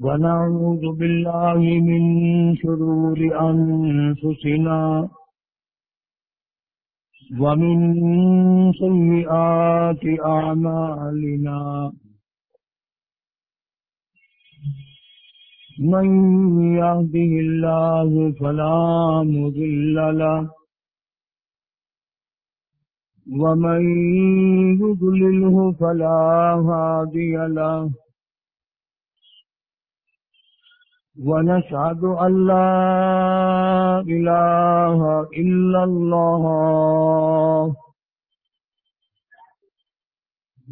ونعوذ بالله من شرور أنفسنا ومن سيئات أعمالنا. من يهده الله فلا مذل له ومن يضلله فلا هادي له. ونشهد أن لا إله إلا الله.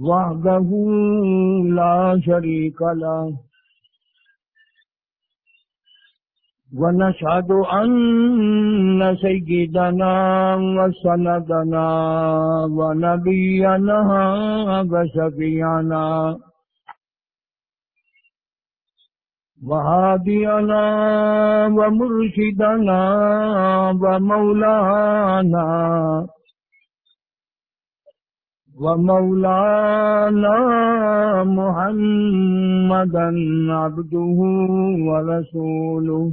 وحده لا شريك له. ونشهد أن سيدنا وسندنا ونبينا وشفيعنا وهادينا ومرشدنا ومولانا ومولانا محمدا عبده ورسوله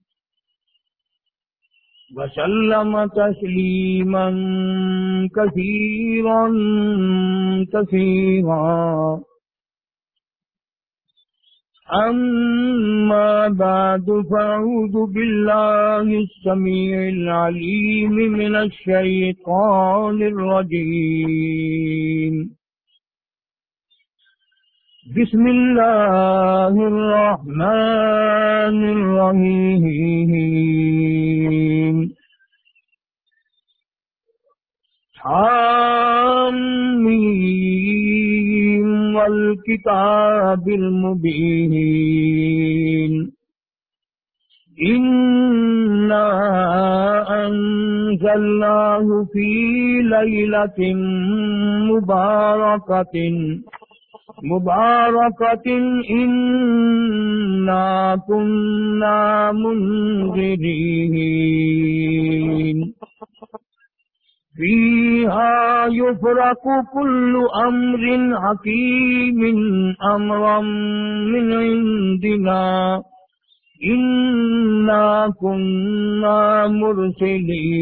وسلم تسليما كثيرا كثيرا. أما بعد فأعوذ بالله السميع العليم من الشيطان الرجيم. بسم الله الرحمن الرحيم حامين والكتاب المبين إنا أنزلناه في ليلة مباركة مباركة إنا كنا منذرين فيها يفرق كل أمر حكيم أمرا من عندنا۔ إنا كنا مرسلين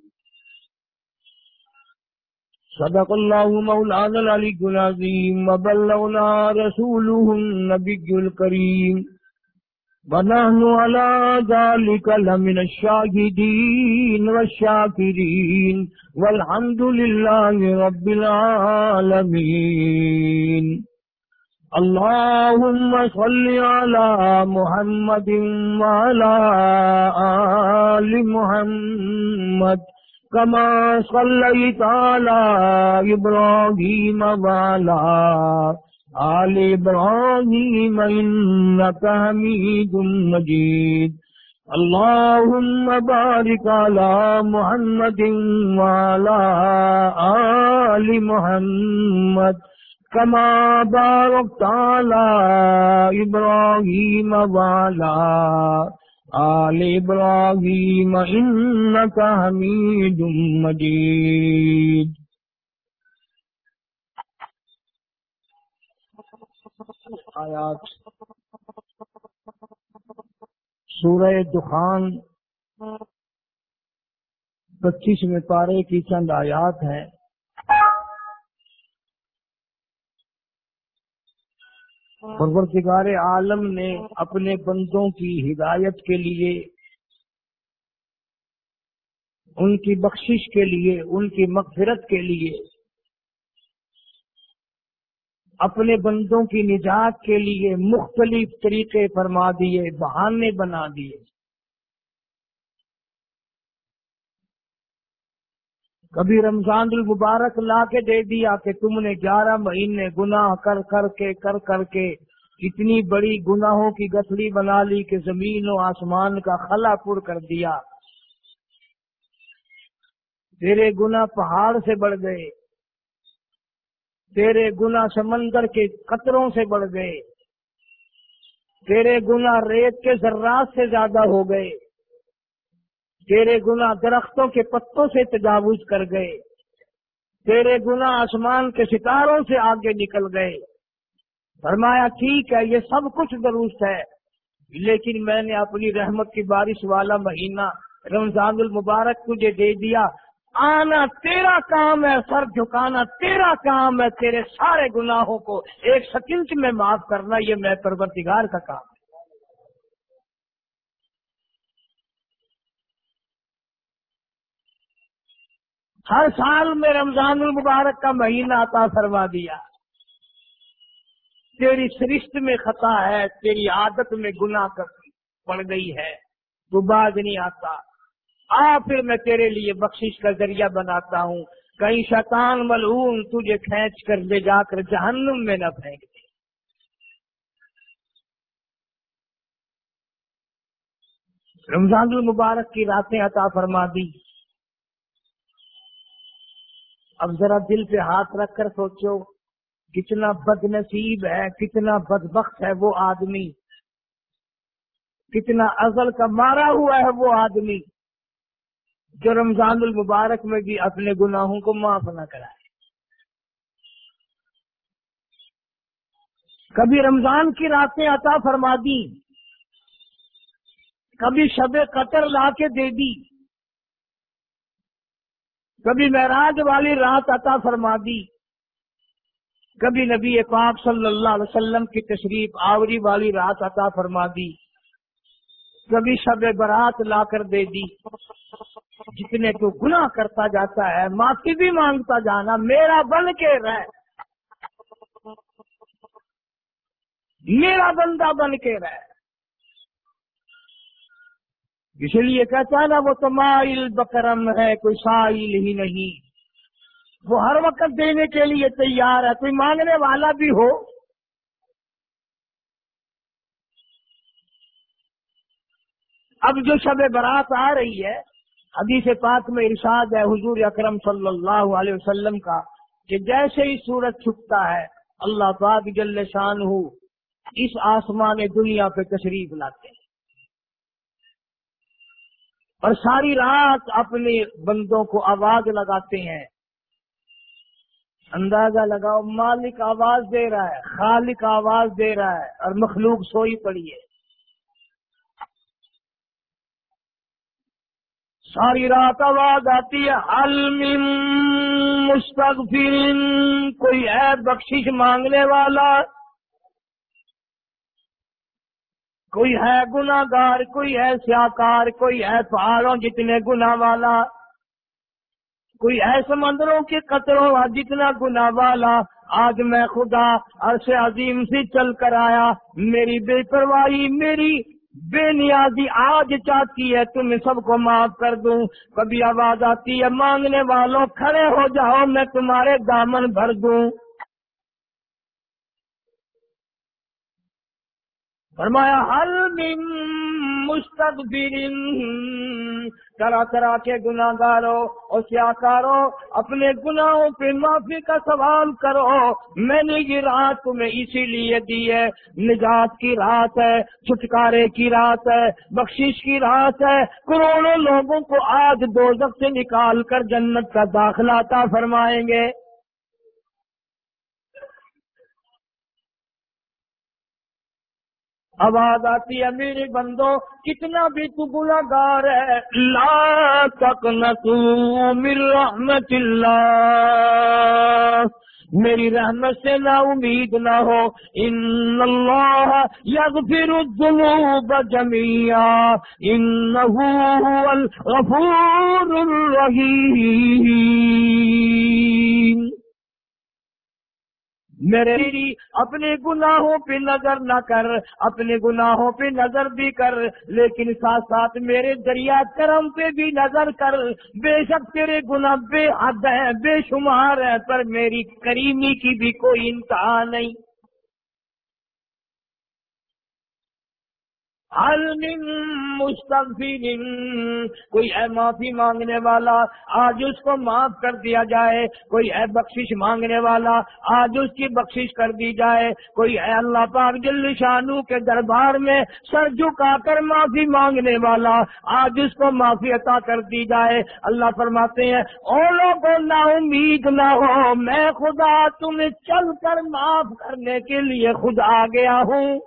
صدق الله مولانا العلي العظيم وبلغنا رسوله النبي الكريم ونحن على ذلك لمن الشاهدين والشاكرين والحمد لله رب العالمين اللهم صل على محمد وعلى آل محمد كما صليت على إبراهيم وعلى آل إبراهيم إنك حميد مجيد. اللهم بارك على محمد وعلى آل محمد كما باركت على إبراهيم وعلى آل إبراهيم إنك حميد مجيد آیات۔ سورہ دخان پچیس میں پارے کی چند آیات ہیں۔ پروردگار عالم نے اپنے بندوں کی ہدایت کے لیے، ان کی بخشش کے لیے، ان کی مغفرت کے لیے، اپنے بندوں کی نجات کے لیے مختلف طریقے فرما دیے، بہانے بنا دیے۔ کبھی رمضان المبارک لا کے دے دیا کہ تم نے گیارہ مہینے گناہ کر کر کے کر کر کے اتنی بڑی گناہوں کی گسڑی بنا لی کہ زمین و آسمان کا خلا پور کر دیا۔ تیرے گنا پہاڑ سے بڑھ گئے۔ تیرے گنا سمندر کے قطروں سے بڑھ گئے۔ تیرے گنا ریت کے ذرات سے زیادہ ہو گئے۔ تیرے گنا درختوں کے پتوں سے تجاوز کر گئے۔ تیرے گنا آسمان کے ستاروں سے آگے نکل گئے۔ فرمایا، ٹھیک ہے، یہ سب کچھ درست ہے، لیکن میں نے اپنی رحمت کی بارش والا مہینہ، رمضان المبارک تجھے دے دیا۔ آنا تیرا کام ہے، سر جھکانا تیرا کام ہے، تیرے سارے گناہوں کو ایک سکنچ میں معاف کرنا یہ میں پرورتگار کا کام ہے ہر سال میں رمضان المبارک کا مہینہ عطا فرما دیا۔ تیری سرشت میں خطا ہے، تیری عادت میں گناہ پڑ گئی ہے۔ تو باز نہیں آتا۔ آ، پھر میں تیرے لیے بخشش کا ذریعہ بناتا ہوں۔ کہیں شیطان ملعون تجھے کھینچ کر لے جا کر جہنم میں نہ پھینک دے۔ رمضان المبارک کی راتیں عطا فرما دی۔ اب ذرا دل پہ ہاتھ رکھ کر سوچو، کتنا بد نصیب ہے، کتنا بدبخت ہے وہ آدمی۔ کتنا ازل کا مارا ہوا ہے وہ آدمی۔ جو رمضان المبارک میں بھی اپنے گناہوں کو معاف نہ کرائے۔ کبھی رمضان کی راتیں عطا فرما دی کبھی شب قطر لا کے دے دی کبھی معراج والی رات عطا فرما دی۔ کبھی نبی پاک صلی اللہ علیہ وسلم کی تشریف آوری والی رات عطا فرما دی۔ کبھی شب برات لا کر دے دی۔ جتنے تو گناہ کرتا جاتا ہے، معافی بھی مانگتا جانا، میرا بن کے رہ۔ میرا بندہ بن کے رہ۔ اس لیے کہتا ہے نا، وہ تمائل بکرم ہے، کوئی سائل ہی نہیں۔ وہ ہر وقت دینے کے لیے تیار ہے، کوئی مانگنے والا بھی ہو۔ اب جو شب برات آ رہی ہے، حدیث پاک میں ارشاد ہے حضور اکرم صلی اللہ علیہ وسلم کا کہ جیسے ہی سورج چھپتا ہے، اللہ پاک جل شان ہو اس آسمان دنیا پہ تشریف لاتے ہیں۔ اور ساری رات اپنے بندوں کو آواز لگاتے ہیں۔ اندازہ لگاؤ، مالک آواز دے رہا ہے، خالق آواز دے رہا ہے اور مخلوق سوئی پڑی ہے۔ ساری رات آواز آتی ہے من مستغفر، کوئی ہے بخشش مانگنے والا کوئی ہے گناگار کوئی ہے سیاکار کوئی ہے پہاڑوں جتنے گنا والا، کوئی ہے سمندروں کے قطروں جتنا گنا والا۔ آج میں خدا عرش عظیم سے چل کر آیا، میری بے پرواہی، میری بے نیازی آج چاہتی ہے، تم سب کو معاف کر دوں۔ کبھی آواز آتی ہے، مانگنے والوں کھڑے ہو جاؤ، میں تمہارے دامن بھر دوں۔ فرمایا، حل من مستقبرین طرح طرح کے گناہ گارو اور کارو اپنے گناہوں پہ معافی کا سوال کرو۔ میں نے یہ رات تمہیں اسی لیے دی ہے۔ نجات کی رات ہے، چھٹکارے کی رات ہے، بخشش کی رات ہے۔ کروڑوں لوگوں کو آج دو سے نکال کر جنت کا داخلہ تھا فرمائیں گے۔ آواز آتی ہے، میرے بندو، کتنا بھی تو گار ہے۔ لا تک من رحمت اللہ۔ میری رحمت سے نا امید نہ ہو۔ ان اللہ یغفر الذنوب جميعا انه هو الغفور الرحیم۔ میرے اپنے گناہوں پہ نظر نہ کر، اپنے گناہوں پہ نظر بھی کر، لیکن ساتھ ساتھ میرے دریا کرم پہ بھی نظر کر۔ بے شک تیرے گناہ بے حد ہے بے شمار ہے پر میری کریمی کی بھی کوئی انتہا نہیں۔ مستقفین کوئی ہے معافی مانگنے والا، آج اس کو معاف کر دیا جائے، کوئی ہے بخشش مانگنے والا، آج اس کی بخشش کر دی جائے، کوئی ہے اللہ پاک جل شانو کے دربار میں سر جھکا کر معافی مانگنے والا، آج اس کو معافی عطا کر دی جائے۔ اللہ فرماتے ہیں اور لوگوں نہ امید نہ ہو، میں خدا تمہیں چل کر معاف کرنے کے لیے خود آ گیا ہوں۔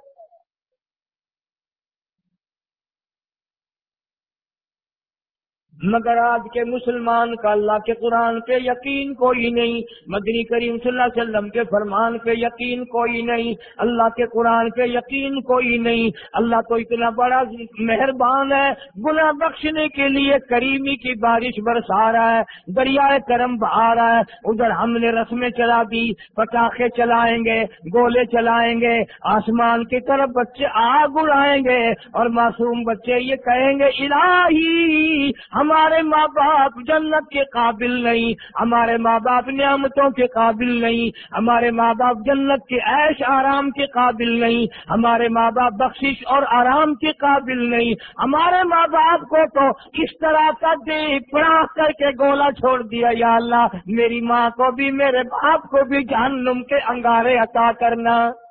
مگر آج کے مسلمان کا اللہ کے قرآن پہ یقین کوئی نہیں، مدنی کریم صلی اللہ علیہ وسلم کے فرمان پہ یقین کوئی نہیں، اللہ کے قرآن پہ یقین کوئی نہیں۔ اللہ تو اتنا بڑا مہربان ہے، گناہ بخشنے کے لیے کریمی کی بارش برسا رہا ہے، دریائے کرم بہا رہا ہے۔ ادھر ہم نے رسمیں چلا دی، پٹاخے چلائیں گے، گولے چلائیں گے، آسمان کی طرف بچے آگ اڑائیں گے اور معصوم بچے یہ کہیں گے، الہی ہمارے ماں باپ جنت کے قابل نہیں، ہمارے ماں باپ نعمتوں کے قابل نہیں، ہمارے ماں باپ جنت کے عیش آرام کے قابل نہیں، ہمارے ماں باپ بخشش اور آرام کے قابل نہیں۔ ہمارے ماں باپ کو تو اس طرح کا دے پڑا کر کے گولا چھوڑ دیا، یا اللہ میری ماں کو بھی، میرے باپ کو بھی جہنم کے انگارے عطا کرنا۔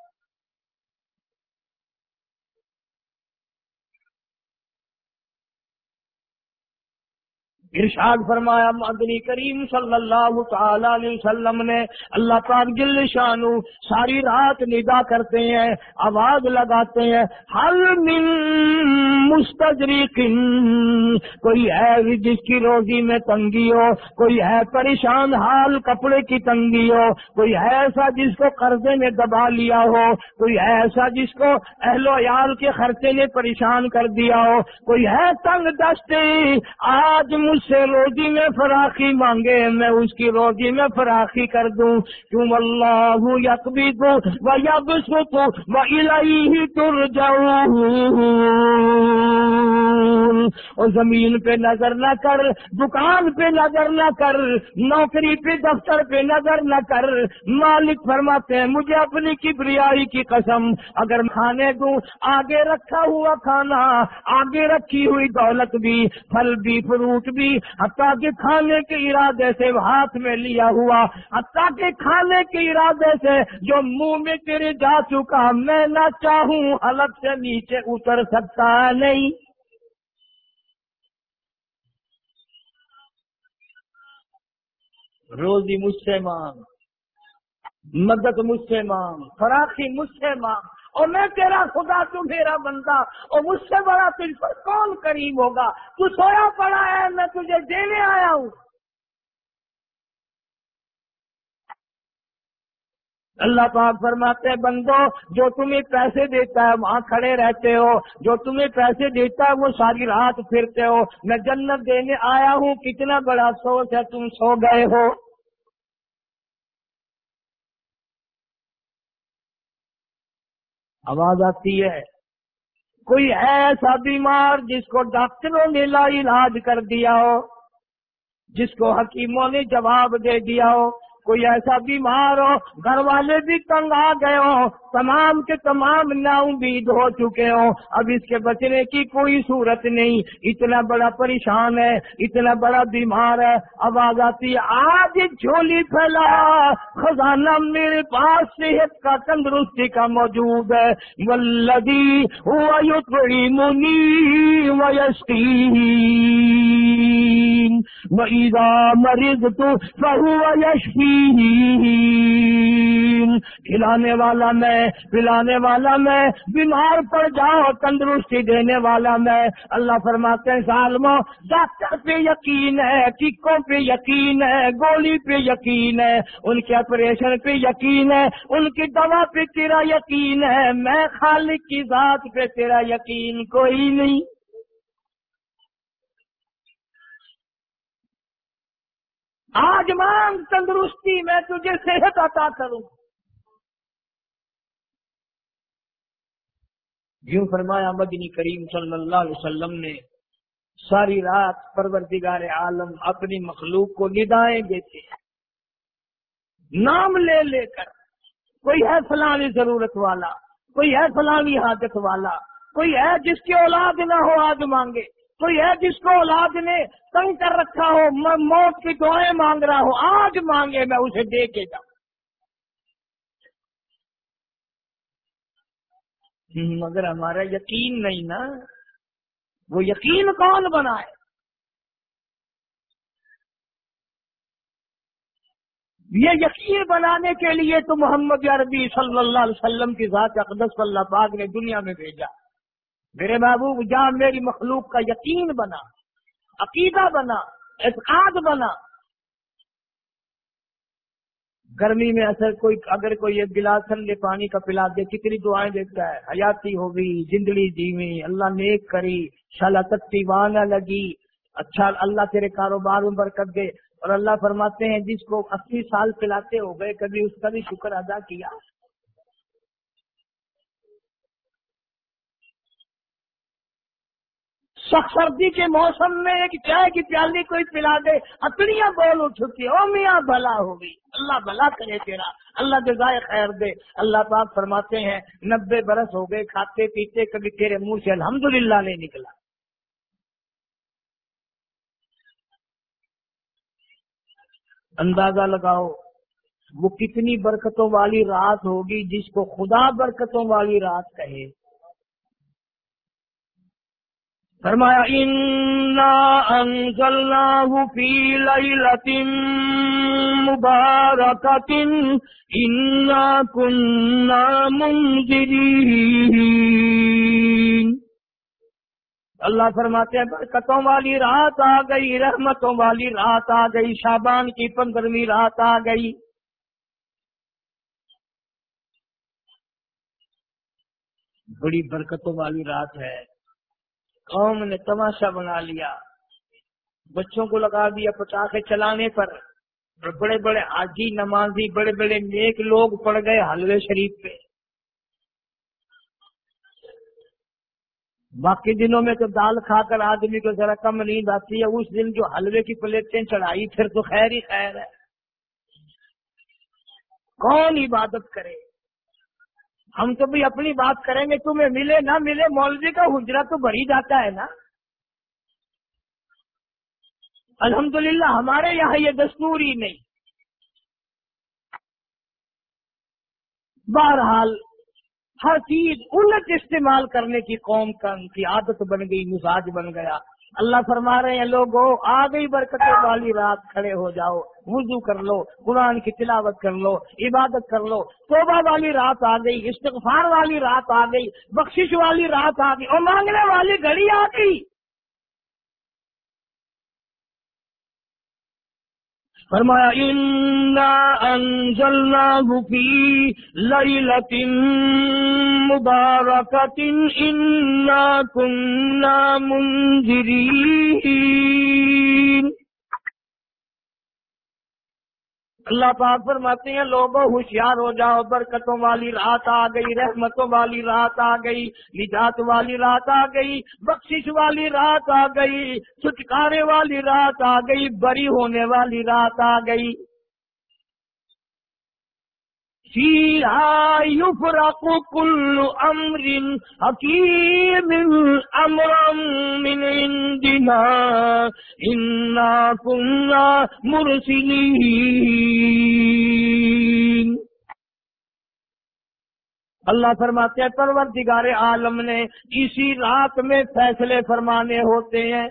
ارشاد فرمایا، مدنی کریم صلی اللہ تعالی علیہ وسلم نے اللہ پاک جل شانو ساری رات ندا کرتے ہیں، آواز لگاتے ہیں، حل من مستجریق کوئی ہے جس کی روزی میں تنگی ہو، کوئی ہے پریشان حال کپڑے کی تنگی ہو، کوئی ہے ایسا جس کو قرضے میں دبا لیا ہو، کوئی ہے ایسا جس کو اہل و عیال کے خرچے نے پریشان کر دیا ہو، کوئی ہے تنگ دستے آج مجھ سے روزی میں فراخی مانگے، میں اس کی روزی میں فراخی کر دوں۔ کیوں اللہ یکبی کو وہ یب سو وہ ہی تر جاؤں اور زمین پہ نظر نہ کر، دکان پہ نظر نہ کر، نوکری پہ، دفتر پہ نظر نہ کر۔ مالک فرماتے ہیں، مجھے اپنی کبریائی کی قسم، اگر کھانے دوں، آگے رکھا ہوا کھانا، آگے رکھی ہوئی دولت بھی، پھل بھی، فروٹ بھی حتیٰ کہ کھانے کے ارادے سے ہاتھ میں لیا ہوا، حتیٰ کہ کھانے کے ارادے سے جو منہ میں تیرے جا چکا، میں نہ چاہوں الگ سے نیچے اتر سکتا نہیں۔ روزی مجھ سے مانگ، مدد مجھ سے مانگ، فراخی مجھ سے مانگ اور میں تیرا خدا تو میرا بندہ، اور مجھ سے بڑا تجھ پر کون قریب ہوگا؟ تو سویا پڑا ہے، میں تجھے دینے آیا ہوں۔ اللہ پاک فرماتے ہیں، بندو، جو تمہیں پیسے دیتا ہے، وہاں کھڑے رہتے ہو۔ جو تمہیں پیسے دیتا ہے، وہ ساری رات پھرتے ہو۔ میں جنت دینے آیا ہوں، کتنا بڑا سوچ ہے، تم سو گئے ہو۔ آواز آتی ہے۔ کوئی ایسا بیمار جس کو ڈاکٹروں نے لا علاج کر دیا ہو، جس کو حکیموں نے جواب دے دیا ہو، کوئی ایسا بیمار ہو، گھر والے بھی تنگ آ گئے ہو تمام کے تمام نا امید ہو چکے ہوں۔ اب اس کے بچنے کی کوئی صورت نہیں۔ اتنا بڑا پریشان ہے، اتنا بڑا بیمار ہے۔ آواز آتی آج جھولی پھیلا۔ خزانہ میرے پاس صحت کا تندرستی کا موجود ہے۔ ولدی بڑی منی ویستی وَإِذَا مَرِضْتُ فَهُوَ يَشْفِيهِينَ کھلانے والا میں پلانے والا میں، بیمار پڑ جاؤ، تندرستی دینے والا میں۔ اللہ فرماتے ہیں سالمو ڈاکٹر پہ یقین ہے ٹکوں پہ یقین ہے، گولی پہ یقین ہے، ان کے آپریشن پہ یقین ہے، ان کی دوا پہ تیرا یقین ہے۔ میں خالق کی ذات پہ تیرا یقین کوئی نہیں۔ آج مانگ تندرستی، میں تجھے صحت عطا کروں۔ یوں فرمایا مدنی کریم صلی اللہ علیہ وسلم نے، ساری رات پروردگار عالم اپنی مخلوق کو ندائیں دیتے ہیں۔ نام لے لے کر، کوئی ہے فلانی ضرورت والا، کوئی ہے فلانی حاجت والا، کوئی ہے جس کی اولاد نہ ہو آج مانگے، کوئی ہے جس کو اولاد نے تنگ کر رکھا ہو موت کی دعائیں مانگ رہا ہو، آج مانگے، میں اسے دے کے جاؤں۔ مگر ہمارا یقین نہیں نا۔ وہ یقین کون بنائے؟ یہ یقین بنانے کے لیے تو محمد عربی صلی اللہ علیہ وسلم کی ذات اقدس اللہ پاک نے دنیا میں بھیجا۔ میرے محبوب جہاں میری مخلوق کا یقین بنا، عقیدہ بنا، اعتقاد بنا۔ گرمی میں اثر کوئی اگر کوئی ایک گلاس ٹھنڈے پانی کا پلا دے، کتنی دعائیں دیتا ہے؟ حیاتی ہوگی، جندڑی جیوی اللہ نیک کری، شالا تتی وانا لگی اچھا اللہ تیرے کاروبار میں برکت دے۔ اور اللہ فرماتے ہیں، جس کو اسی سال پلاتے ہو گئے، کبھی اس کا بھی شکر ادا کیا۔ سخت سردی کے موسم میں ایک چائے کی پیالی کوئی پلا دے اتنیاں بول اٹھتی او میاں بھلا ہوگی اللہ بھلا کرے تیرا، اللہ جزائے خیر دے۔ اللہ پاک فرماتے ہیں، نبے برس ہو گئے، کھاتے پیتے، کبھی تیرے منہ سے الحمدللہ نہیں نکلا۔ اندازہ لگاؤ، وہ کتنی برکتوں والی رات ہوگی جس کو خدا برکتوں والی رات کہے۔ فرمایا انا انزلناه في ليلة مباركة انا كنا منذرين اللہ فرماتے ہیں، برکتوں والی رات آ گئی، رحمتوں والی رات آ گئی، شابان کی پندرہویں رات آ گئی. بڑی برکتوں والی رات ہے۔ قوم نے تماشا بنا لیا۔ بچوں کو لگا دیا پٹاخے چلانے پر اور بڑے بڑے آجی نمازی، بڑے بڑے نیک لوگ پڑ گئے حلوے شریف پہ۔ باقی دنوں میں تو دال کھا کر آدمی کو ذرا کم نیند آتی ہے، اس دن جو حلوے کی پلیٹیں چڑھائی پھر تو خیر ہی خیر ہے۔ کون عبادت کرے؟ ہم تو بھی اپنی بات کریں گے، تمہیں ملے نہ ملے، مولوی کا حجرا تو بڑی جاتا ہے نا۔ الحمدللہ، ہمارے یہاں یہ دستور ہی نہیں۔ بہرحال، ہر چیز الٹ استعمال کرنے کی قوم کا کی عادت بن گئی، مزاج بن گیا۔ اللہ فرما رہے ہیں لوگوں آ گئی برکتوں والی رات کھڑے ہو جاؤ۔ وضو کر لو، قرآن کی تلاوت کر لو، عبادت کر لو۔ توبہ والی رات آ گئی، استغفار والی رات آ گئی، بخشش والی رات آ گئی، اور مانگنے والی گھڑی آ گئی۔ فرمایا انزلناه في ليلة مباركة، إنا كنا منذرين اللہ پاک فرماتے ہیں لوگوں ہوشیار ہو جاؤ، برکتوں والی رات آ گئی، رحمتوں والی رات آ گئی، نجات والی رات آ گئی، بخشش والی رات آ گئی، چھٹکارے والی رات آ گئی، بری ہونے والی رات آ گئی۔ فيها يفرق كل أمر حكيم أمرا من عندنا إنا كنا مرسلين۔ اللہ فرماتے ہیں، پروردگار عالم نے اسی رات میں فیصلے فرمانے ہوتے ہیں۔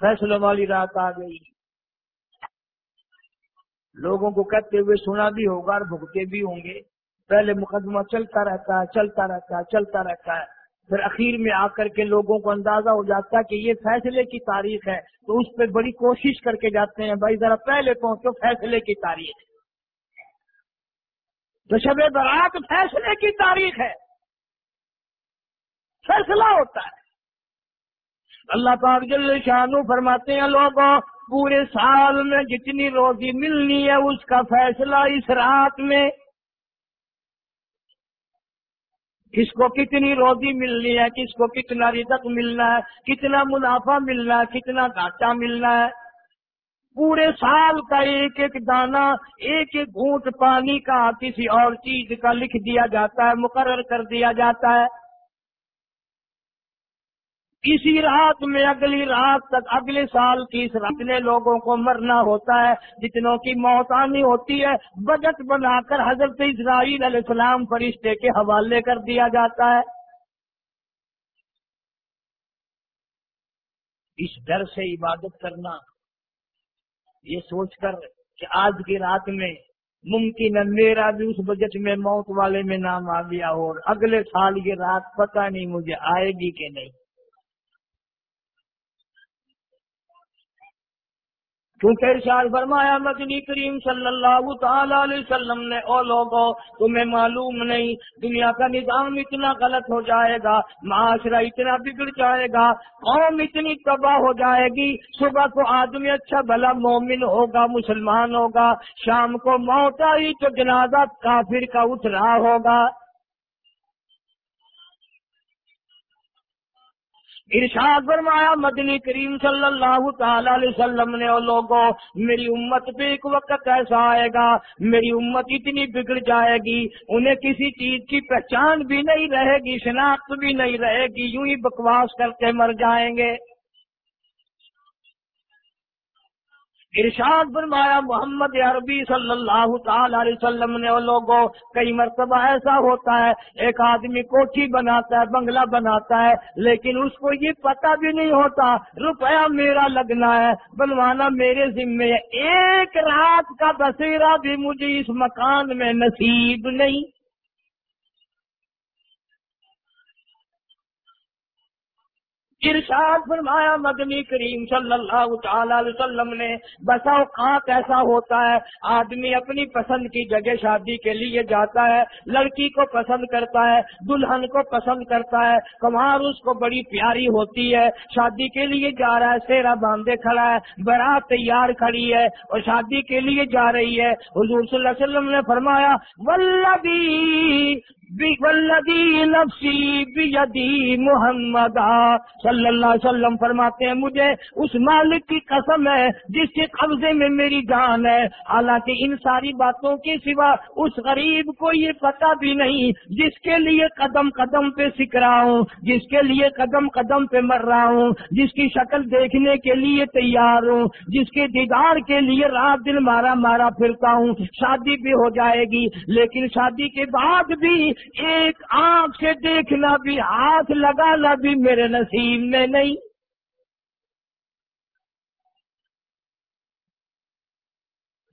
فیصلوں والی رات آ گئی۔ لوگوں کو کہتے ہوئے سنا بھی ہوگا اور بھگتے بھی ہوں گے۔ پہلے مقدمہ چلتا رہتا ہے، چلتا رہتا ہے، چلتا رہتا ہے۔ پھر اخیر میں آ کر کے لوگوں کو اندازہ ہو جاتا ہے کہ یہ فیصلے کی تاریخ ہے۔ تو اس پہ بڑی کوشش کر کے جاتے ہیں، بھائی ذرا پہلے پہنچو، فیصلے کی تاریخ۔ تو شب برات فیصلے کی تاریخ ہے۔ فیصلہ ہوتا ہے۔ اللہ پاک جل شانو فرماتے ہیں لوگوں، پورے سال میں جتنی روزی ملنی ہے، اس کا فیصلہ اس رات میں۔ کس کو کتنی روزی ملنی ہے، کس کو کتنا رزق ملنا ہے، کتنا منافع ملنا ہے، کتنا گھاٹا ملنا ہے۔ پورے سال کا ایک ایک دانہ، ایک ایک گھونٹ پانی کا کسی اور چیز کا لکھ دیا جاتا ہے، مقرر کر دیا جاتا ہے۔ اسی رات میں اگلی رات تک، اگلے سال کی اس رات نے لوگوں کو مرنا ہوتا ہے، جتنوں کی موت آنی ہوتی ہے، بجٹ بنا کر حضرت اسرائیل علیہ السلام فرشتے کے حوالے کر دیا جاتا ہے۔ اس ڈر سے عبادت کرنا، یہ سوچ کر کہ آج کی رات میں ممکن ہے میرا بھی اس بجٹ میں موت والے میں نام آ گیا ہو اور اگلے سال یہ رات پتہ نہیں مجھے آئے گی کہ نہیں۔ کیونکہ ارشاد فرمایا، مدنی کریم صلی اللہ تعالی علیہ وسلم نے، او لوگوں تمہیں معلوم نہیں، دنیا کا نظام اتنا غلط ہو جائے گا، معاشرہ اتنا بگڑ جائے گا، قوم اتنی تباہ ہو جائے گی، صبح کو آدمی اچھا بھلا مومن ہوگا، مسلمان ہوگا، شام کو موت آئی تو جنازہ کافر کا اٹھ رہا ہوگا۔ ارشاد فرمایا، مدنی کریم صلی اللہ تعالی علیہ وسلم نے لوگوں میری امت پہ ایک وقت ایسا آئے گا، میری امت اتنی بگڑ جائے گی، انہیں کسی چیز کی پہچان بھی نہیں رہے گی، شناخت بھی نہیں رہے گی، یوں ہی بکواس کر کے مر جائیں گے۔ ارشاد فرمایا، محمد عربی صلی اللہ تعالی علیہ وسلم نے لوگوں، کئی مرتبہ ایسا ہوتا ہے، ایک آدمی کوٹھی بناتا ہے، بنگلہ بناتا ہے، لیکن اس کو یہ پتہ بھی نہیں ہوتا روپیہ میرا لگنا ہے، بنوانا میرے ذمے ایک رات کا بسیرا بھی مجھے اس مکان میں نصیب نہیں۔ ارشاد فرمایا، مدنی کریم صلی اللہ تعالی علیہ وسلم نے، بسا اوقات ایسا ہوتا ہے، آدمی اپنی پسند کی جگہ شادی کے لیے جاتا ہے، لڑکی کو پسند کرتا ہے، دلہن کو پسند کرتا ہے، کمار اس کو بڑی پیاری ہوتی ہے، شادی کے لیے جا رہا ہے سیرا باندھے کھڑا ہے، برات تیار کھڑی ہے اور شادی کے لیے جا رہی ہے۔ حضور صلی اللہ علیہ وسلم نے فرمایا ولبی نفسی بیدی محمد صلی اللہ علیہ وسلم فرماتے ہیں، مجھے اس مالک کی قسم ہے جس کے قبضے میں میری جان ہے۔ حالانکہ ان ساری باتوں کے سوا اس غریب کو یہ پتہ بھی نہیں جس کے لیے قدم قدم پہ سیکھ رہا ہوں، جس کے لیے قدم قدم پہ مر رہا ہوں، جس کی شکل دیکھنے کے لیے تیار ہوں، جس کے دیدار کے لیے رات دن مارا مارا پھرتا ہوں۔ شادی بھی ہو جائے گی، لیکن شادی کے بعد بھی ایک آنکھ سے دیکھنا بھی، ہاتھ لگانا بھی میرے نصیب میں نہیں۔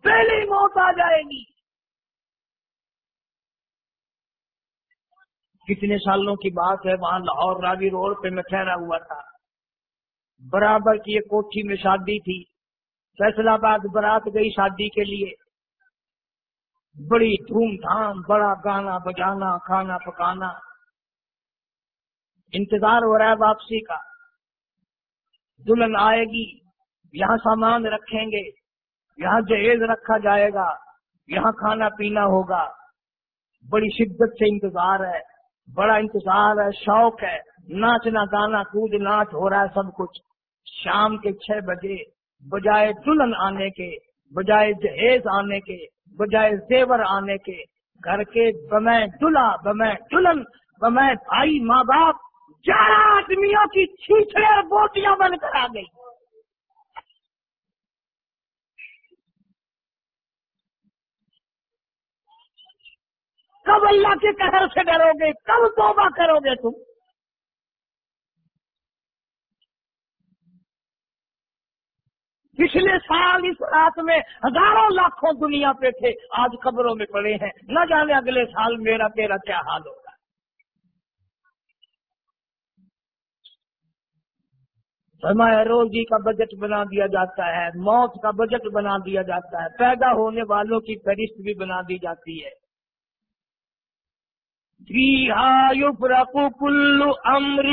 پہلی موت آ جائے گی۔ کتنے سالوں کی بات ہے، وہاں لاہور راوی روڈ پہ میں ٹھہرا ہوا تھا۔ برابر کی ایک کوٹھی میں شادی تھی۔ فیصلہ آباد برات گئی شادی کے لیے۔ بڑی دھوم دھام بڑا گانا بجانا، کھانا پکانا۔ انتظار ہو رہا ہے واپسی کا۔ دلہن آئے گی، یہاں سامان رکھیں گے۔ یہاں جہیز رکھا جائے گا، یہاں کھانا پینا ہوگا۔ بڑی شدت سے انتظار ہے، بڑا انتظار ہے، شوق ہے۔ ناچنا گانا، کود ناچ ہو رہا ہے سب کچھ۔ شام کے چھ بجے، بجائے دلہن آنے کے، بجائے جہیز آنے کے بجائے زیور آنے کے گھر کے بمے دلہا بمے دلہن بمے بھائی ماں باپ چار آدمیوں کی چھیچڑے اور بوٹیاں بن کر آ گئی۔ کب اللہ کے قہر سے ڈرو گے؟ کب توبہ کرو گے تم؟ پچھلے سال اس رات میں ہزاروں لاکھوں دنیا پہ تھے آج قبروں میں پڑے ہیں۔ نہ جانے اگلے سال میرا تیرا کیا حال ہوگا۔ فرمایا، روزی کا بجٹ بنا دیا جاتا ہے، موت کا بجٹ بنا دیا جاتا ہے، پیدا ہونے والوں کی فہرست بھی بنا دی جاتی ہے۔ فيها يفرق كل أمر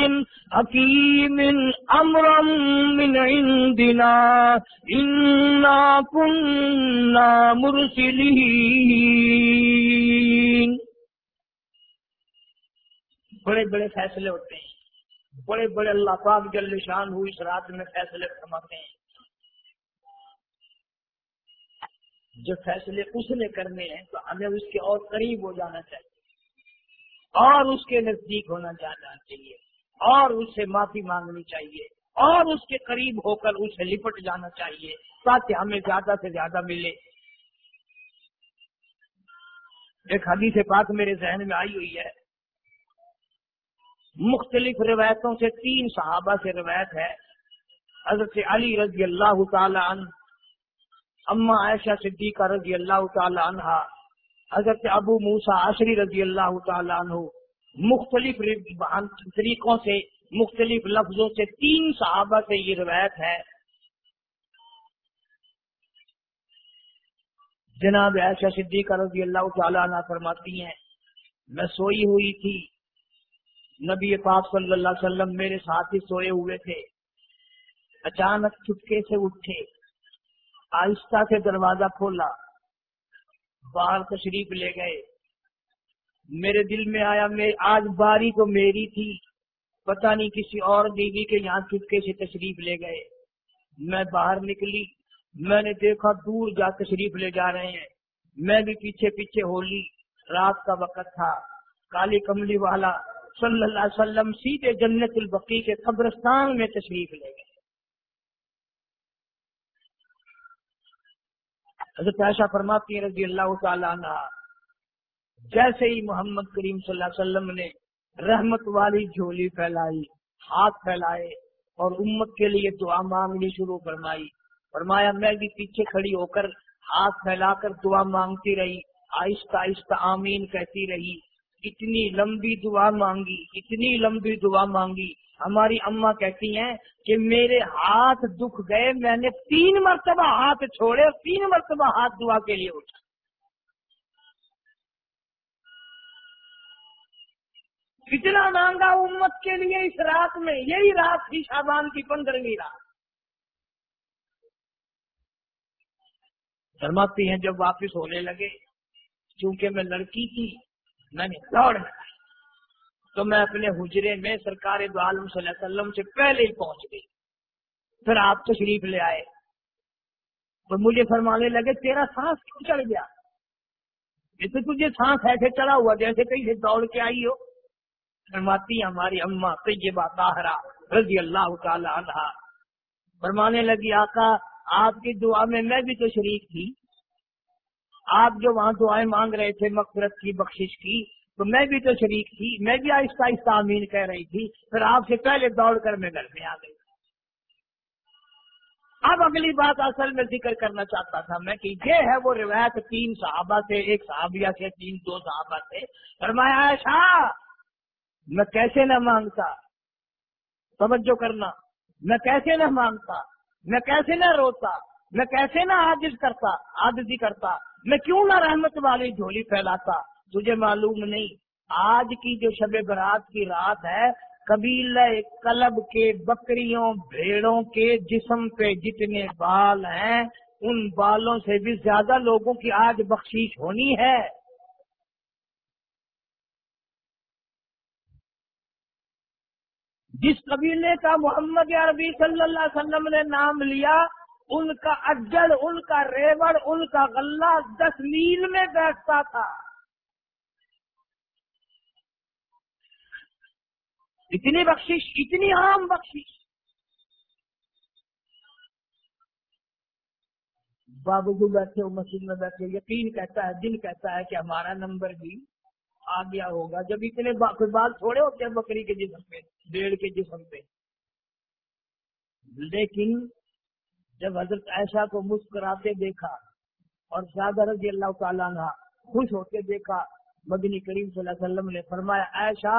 حكيم أمرا من عندنا إنا كنا مرسلين بڑے بڑے فیصلے ہوتے ہیں۔ بڑے بڑے اللہ پاک جل شان ہوئی اس رات میں فیصلے فرماتے ہیں۔ جو فیصلے اس نے کرنے ہیں تو ہمیں اس کے اور قریب ہو جانا چاہیے۔ اور اس کے نزدیک ہونا جانا چاہیے، اور اس سے معافی مانگنی چاہیے، اور اس کے قریب ہو کر اسے لپٹ جانا چاہیے تاکہ ہمیں زیادہ سے زیادہ ملے۔ ایک حدیث پاک میرے ذہن میں آئی ہوئی ہے۔ مختلف روایتوں سے تین صحابہ سے روایت ہے۔ حضرت علی رضی اللہ تعالی عنہ، اما عائشہ صدیقہ رضی اللہ تعالی عنہ حضرت ابو موسا عشری رضی اللہ تعالیٰ عنہ مختلف طریقوں سے، مختلف لفظوں سے تین صحابہ سے یہ روایت ہے۔ جناب ایسا صدیقہ رضی اللہ تعالیٰ عنہ فرماتی ہیں، میں سوئی ہوئی تھی۔ نبی پاک صلی اللہ علیہ وسلم میرے ساتھ ہی سوئے ہوئے تھے۔ اچانک چپکے سے اٹھے۔ آہستہ سے دروازہ کھولا۔ باہر تشریف لے گئے۔ میرے دل میں آیا، میں آج باری تو میری تھی۔ پتہ نہیں کسی اور دیوی کے یہاں چپکے سے تشریف لے گئے۔ میں باہر نکلی۔ میں نے دیکھا دور جا تشریف لے جا رہے ہیں۔ میں بھی پیچھے پیچھے ہو لی۔ رات کا وقت تھا۔ کالی کملی والا صلی اللہ علیہ وسلم سیدھے جنت البقی کے قبرستان میں تشریف لے گئے۔ حضرت عائشہ فرماتی ہیں رضی اللہ تعالیٰ عنہ، جیسے ہی محمد کریم صلی اللہ علیہ وسلم نے رحمت والی جھولی پھیلائی، ہاتھ پھیلائے اور امت کے لیے دعا مانگنی شروع فرمائی، فرمایا میں بھی پیچھے کھڑی ہو کر ہاتھ پھیلا کر دعا مانگتی رہی، آہستہ آہستہ آمین کہتی رہی، اتنی لمبی دعا مانگی، اتنی لمبی دعا مانگی ہماری اما کہتی ہیں کہ میرے ہاتھ دکھ گئے، میں نے تین مرتبہ ہاتھ چھوڑے اور تین مرتبہ ہاتھ دعا کے لیے اٹھا۔ کتنا مانگا امت کے لیے اس رات میں، یہی رات تھی شابان کی پندرہویں رات۔ فرماتی ہیں جب واپس ہونے لگے، چونکہ میں لڑکی تھی، میں نے دوڑ تو میں اپنے حجرے میں سرکار دو عالم صلی اللہ علیہ وسلم سے پہلے ہی پہنچ گئی۔ پھر آپ تشریف لے آئے۔ تو مجھے فرمانے لگے، تیرا سانس کیوں چڑھ گیا؟ تو تجھے سانس ایسے چڑھا ہوا جیسے کہیں سے دوڑ کے آئی ہو۔ فرماتی، ہماری اما طیبہ طاہرہ رضی اللہ تعالی عنہ۔ فرمانے لگی، آقا، آپ کی دعا میں میں بھی تو شریک تھی۔ آپ جو وہاں دعائیں مانگ رہے تھے، مغفرت کی، بخشش کی تو میں بھی تو شریک تھی، میں بھی آہستہ آہستہ امین کہہ رہی تھی، پھر آپ سے پہلے دوڑ کر میں گھر میں آ گئی۔ اب اگلی بات اصل میں ذکر کرنا چاہتا تھا میں کہ یہ ہے وہ روایت تین صحابہ سے ایک صحابیہ سے تین دو صحابہ سے فرمایا ایسا میں کیسے نہ مانگتا؟ توجہ کرنا، میں کیسے نہ مانگتا؟ میں کیسے نہ روتا؟ میں کیسے نہ عاجز کرتا؟ عادضی کرتا؟ میں کیوں نہ رحمت والی جھولی پھیلاتا؟ تجھے معلوم نہیں۔ آج کی جو شب برات کی رات ہے، قبیلہ کلب کے بکریوں، بھیڑوں کے جسم پہ جتنے بال ہیں، ان بالوں سے بھی زیادہ لوگوں کی آج بخشیش ہونی ہے۔ جس قبیلے کا محمد عربی صلی اللہ علیہ وسلم نے نام لیا، ان کا اجڑ، ان کا ریوڑ، ان کا غلہ دس میل میں بیٹھتا تھا۔ اتنی بخشش، اتنی عام بخشش۔ بابو جی بیٹھے ہو مسجد میں بیٹھے، یقین کہتا ہے، دل کہتا ہے کہ ہمارا نمبر بھی آ گیا ہوگا۔ جب اتنے کوئی تھوڑے ہوتے ہیں بکری کے جسم پہ ڈیڑھ کے جسم پہ لیکن جب حضرت ایسا کو مسکراتے دیکھا اور زیادہ رضی اللہ تعالیٰ نے خوش ہوتے دیکھا، مدنی کریم صلی اللہ علیہ وسلم نے فرمایا ایسا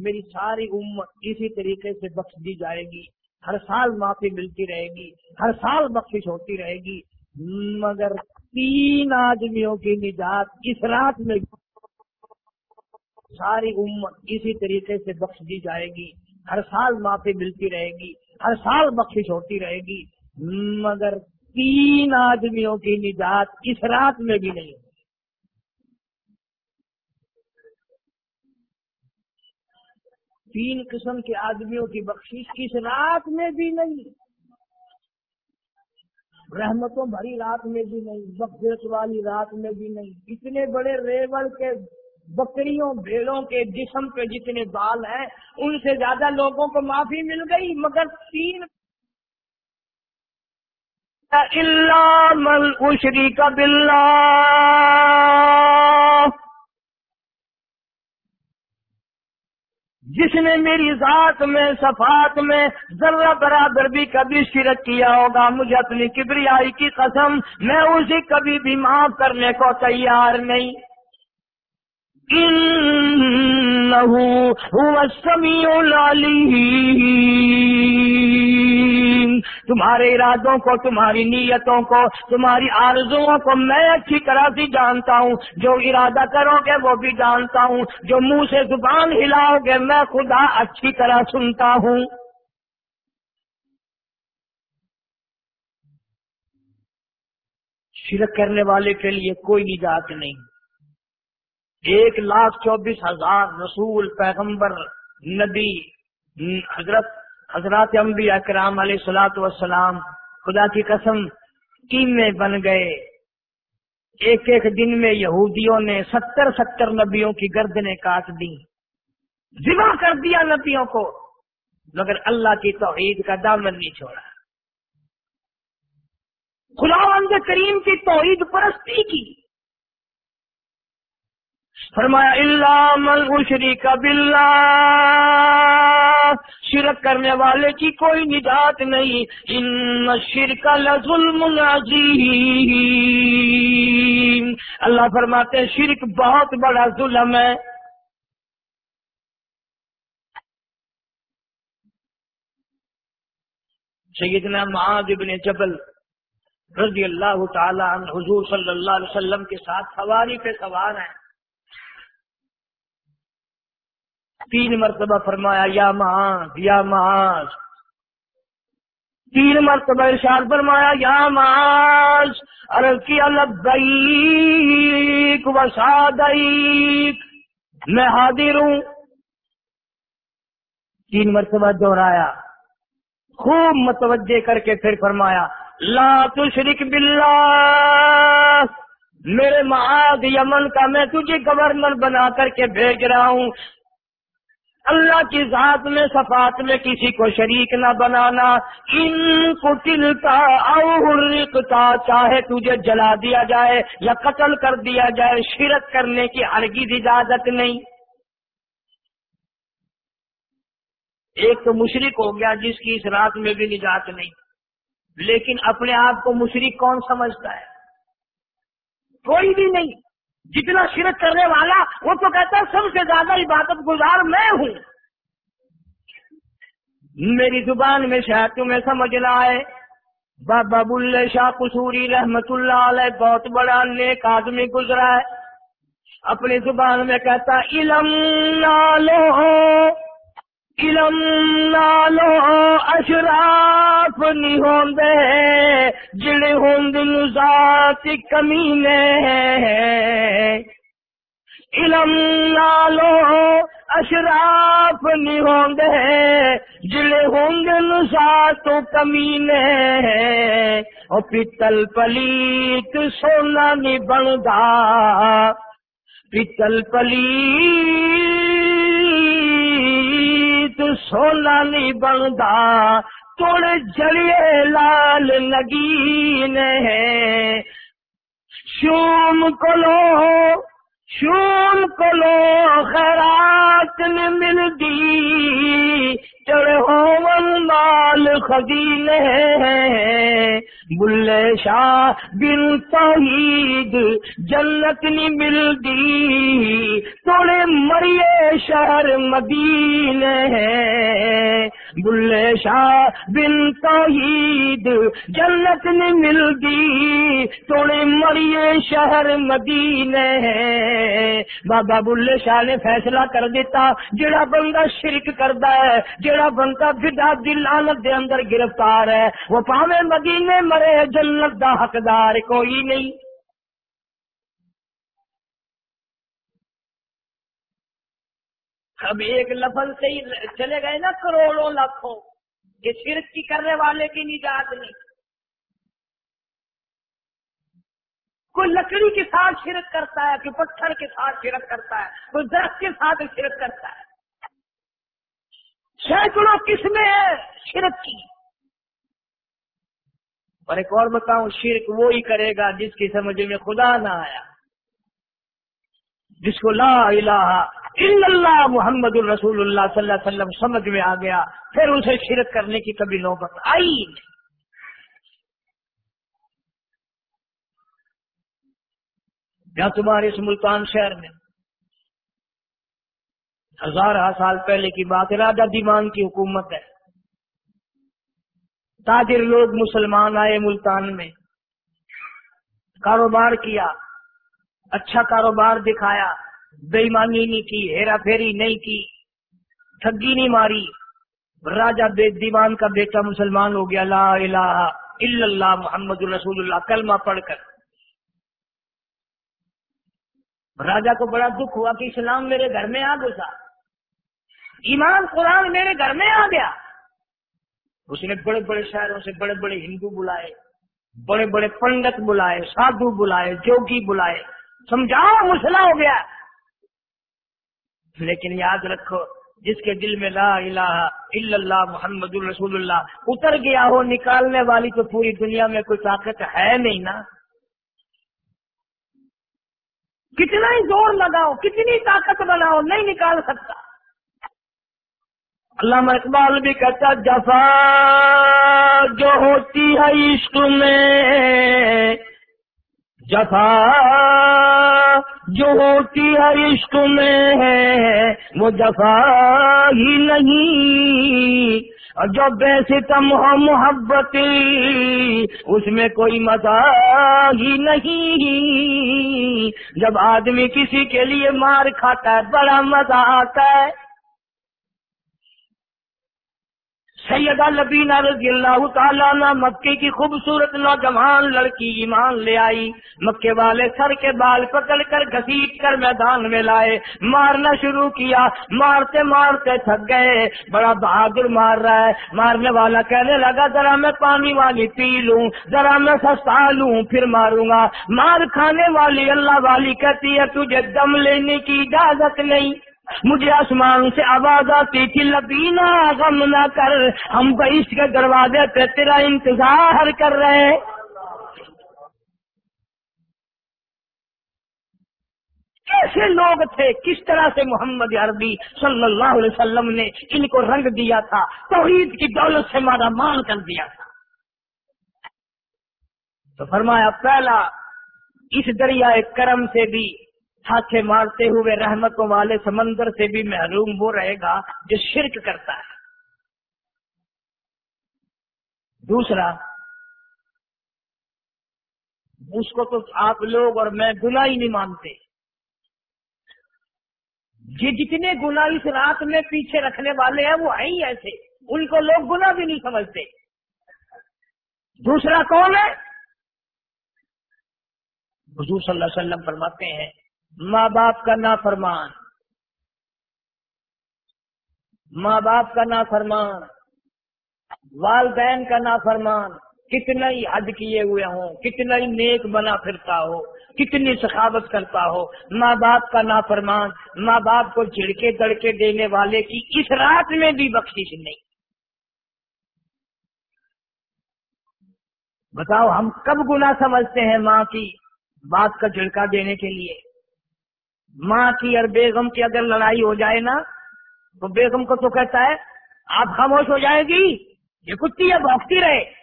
میری ساری امت اسی طریقے سے بخش دی جائے گی۔ ہر سال معافی ملتی رہے گی، ہر سال بخش ہوتی رہے گی۔ مگر تین آدمیوں کی نجات اس رات میں ساری امت اسی طریقے سے بخش دی جائے گی۔ ہر سال معافی ملتی رہے گی، ہر سال بخش ہوتی رہے گی۔ مگر تین آدمیوں کی نجات اس رات میں بھی نہیں۔ تین قسم کے آدمیوں کی بخشش کس رات میں بھی نہیں، رحمتوں بھری رات میں بھی نہیں بخش والی رات میں بھی نہیں۔ اتنے بڑے ریول کے بکریوں بھیڑوں کے جسم پہ جتنے بال ہیں، ان سے زیادہ لوگوں کو معافی مل گئی، مگر تین اللہ مل اشری کا بلّہ جس نے میری ذات میں، صفات میں ذرہ برابر بھی کبھی شرک کیا ہوگا، مجھے اپنی کبریائی کی قسم، میں اسے کبھی بھی معاف کرنے کو تیار نہیں۔ السمیع العلیم۔ تمہارے ارادوں کو، تمہاری نیتوں کو، تمہاری آرزوؤں کو میں اچھی طرح سے جانتا ہوں۔ جو ارادہ کرو گے وہ بھی جانتا ہوں۔ جو منہ سے زبان ہلاؤ گے میں خدا اچھی طرح سنتا ہوں۔ شرک کرنے والے کے لیے کوئی نجات نہیں۔ ایک لاکھ چوبیس ہزار رسول، پیغمبر، نبی، حضرت حضرات انبیاء کرام علیہ سلاۃ وسلام خدا کی قسم میں بن گئے۔ ایک ایک دن میں یہودیوں نے ستر ستر نبیوں کی گردنیں کاٹ دی ذبح کر دیا نبیوں کو، مگر اللہ کی توحید کا دامن نہیں چھوڑا۔ خدا کریم کی توحید پرستی کی۔ فرمایا اللہ مل کا بلا شرک کرنے والے کی کوئی نجات نہیں۔ ان شرک لظلم عظیم اللہ فرماتے شرک بہت بڑا ظلم ہے۔ سیدنا معاذ ابن جبل رضی اللہ تعالی عنہ، حضور صلی اللہ علیہ وسلم کے ساتھ سواری پہ سوار ہیں۔ تین مرتبہ فرمایا، یا معاذ یا معاذ۔ تین مرتبہ ارشاد فرمایا، یا معاذ، عرض کیا لبیک و سادیک میں حاضر ہوں۔ تین مرتبہ دوہرایا خوب متوجہ کر کے پھر فرمایا، لا تشرک باللہ۔ میرے معاذ یمن کا میں تجھے گورنر بنا کر کے بھیج رہا ہوں۔ اللہ کی ذات میں صفات میں کسی کو شریک نہ بنانا۔ ان کو کا چاہے تجھے جلا دیا جائے یا قتل کر دیا جائے، شرک کرنے کی ہرگز اجازت نہیں۔ ایک تو مشرق ہو گیا جس کی اس رات میں بھی نجات نہیں۔ لیکن اپنے آپ کو مشرق کون سمجھتا ہے؟ کوئی بھی نہیں۔ جتنا شرک کرنے والا، وہ تو کہتا ہے سب سے زیادہ عبادت گزار میں ہوں۔ میری زبان میں شاید تمہیں سمجھ نہ آئے۔ بابا بل شاہ قصوری رحمت اللہ علیہ بہت بڑا نیک آدمی گزرا ہے۔ اپنی زبان میں کہتا علم نالو علم نالو اشراف نہیں ہوں جڑے ہوں ذات کمی نے علم نالو اشراف نہیں ہوں گے جلے ہوں گے نسا تو کمینے اور پیتل پلیت سونا نہیں بنتا پیتل پلیت سونا نہیں بنتا۔ توڑ جڑیے لال نگین ہے۔ شوم کلو شوم کلو خیرات نے ملتی۔ چڑھ مال خدین ہے۔ بلے شاہ بن توحید جنت نہیں ملتی۔ توڑے مریے شہر مدین ہے۔ بلے شاہ بن توحید جنت نہیں ملتی توڑے مریے شہر مدین ہے۔ بابا بلے شاہ نے فیصلہ کر دیتا، جڑا بندہ شرک کرتا ہے، جڑا بندہ بدا دلانت دے اندر گرفتار ہے۔ وہ پاوے مدینے مرے، جنت دا حقدار کوئی نہیں۔ اب ایک لفظ سے ہی چلے گئے نا کروڑوں لاکھوں یہ شرک کی کرنے والے کی نجات نہیں۔ کوئی لکڑی کے ساتھ شرک کرتا ہے، کوئی پتھر کے ساتھ شرک کرتا ہے، کوئی درخت کے ساتھ شرک کرتا ہے۔ سینکڑوں قسمیں ہیں شرک کی۔ اور ایک اور بتاؤں، شرک وہی کرے گا جس کی سمجھ میں خدا نہ آیا، جس کو لا الہ اللہ محمد الرسول اللہ صلی اللہ علیہ وسلم سمجھ میں آ گیا، پھر اسے شرک کرنے کی کبھی نوبت آئی نہیں۔ یا تمہارے اس ملتان شہر میں ہزار سال پہلے کی بات راجا دیوان کی حکومت ہے۔ تاجر لوگ مسلمان آئے ملتان میں۔ کاروبار کیا اچھا کاروبار دکھایا۔ بےمانی نہیں کی، ہیرا پھیری نہیں کی، ٹھگی نہیں ماری۔ راجا بے دیوان کا بیٹا مسلمان ہو گیا، لا الہ الا اللہ محمد الرسول اللہ، کلمہ پڑھ کر۔ راجا کو بڑا دکھ ہوا کہ اسلام میرے گھر میں آ گزا ایمان قرآن میرے گھر میں آ گیا۔ اس نے بڑے بڑے شہروں سے بڑے بڑے ہندو بلائے، بڑے بڑے پنڈت بلائے، سادھو بلائے، جوگی بلائے، سمجھاؤ مسئلہ ہو گیا۔ لیکن یاد رکھو، جس کے دل میں لا الہ الا اللہ محمد الرسول اللہ اتر گیا ہو، نکالنے والی تو پوری دنیا میں کوئی طاقت ہے نہیں نا۔ کتنا ہی زور لگاؤ، کتنی طاقت بناؤ، نہیں نکال سکتا۔ علامہ اقبال بھی کہتا، جفا جو ہوتی ہے عشق میں، جفا جو ہوتی ہے عشق میں ہے، وہ جفا ہی نہیں۔ اور جو ستم ہو محبت اس میں کوئی مزہ ہی نہیں۔ جب آدمی کسی کے لیے مار کھاتا ہے، بڑا مزہ آتا ہے۔ سیدہ لبینہ رضی اللہ تعالیٰ نا مکے کی خوبصورت نوجوان لڑکی ایمان لے آئی۔ مکے والے سر کے بال پکڑ کر گھسیٹ کر میدان میں لائے۔ مارنا شروع کیا۔ مارتے مارتے تھک گئے۔ بڑا بہادر مار رہا ہے۔ مارنے والا کہنے لگا، ذرا میں پانی والی پی لوں، ذرا میں سستا لوں، پھر ماروں گا۔ مار کھانے والی اللہ والی کہتی ہے، تجھے دم لینے کی اجازت نہیں۔ مجھے آسمان سے آواز آتی تھی، لبینا غم نہ کر۔ ہم بہشت کے دروازے پہ تیرا انتظار کر رہے کیسے لوگ تھے؟ کس طرح سے محمد عربی صلی اللہ علیہ وسلم نے ان کو رنگ دیا تھا؟ توحید کی دولت سے مارا مان کر دیا تھا۔ تو فرمایا، پہلا اس دریا کرم سے بھی ہاتھے مارتے ہوئے رحمتوں والے سمندر سے بھی محروم وہ رہے گا جو شرک کرتا ہے۔ دوسرا، اس کو تو آپ لوگ اور میں گنا ہی نہیں مانتے۔ یہ جتنے گنا اس رات میں پیچھے رکھنے والے ہیں وہ ہیں ہی ایسے۔ ان کو لوگ گنا بھی نہیں سمجھتے۔ دوسرا کون ہے؟ حضور صلی اللہ علیہ وسلم فرماتے ہیں ماں باپ کا نا فرمان ماں باپ کا نافرمان، والدین کا نافرمان، کتنا ہی حد کیے ہوئے ہوں، کتنا ہی نیک بنا پھرتا ہو، کتنی سخاوت کرتا ہو، ماں باپ کا نافرمان، ماں باپ کو جھڑکے تڑکے دینے والے کی اس رات میں بھی بخشش نہیں۔ بتاؤ ہم کب گنا سمجھتے ہیں ماں کی بات کا جھڑکا دینے کے لیے؟ ماں کی اور بیگم کی اگر لڑائی ہو جائے نا، تو بیگم کو تو کہتا ہے، آپ خاموش ہو جائے گی؟ یہ کتی ہے بھوکتی رہے۔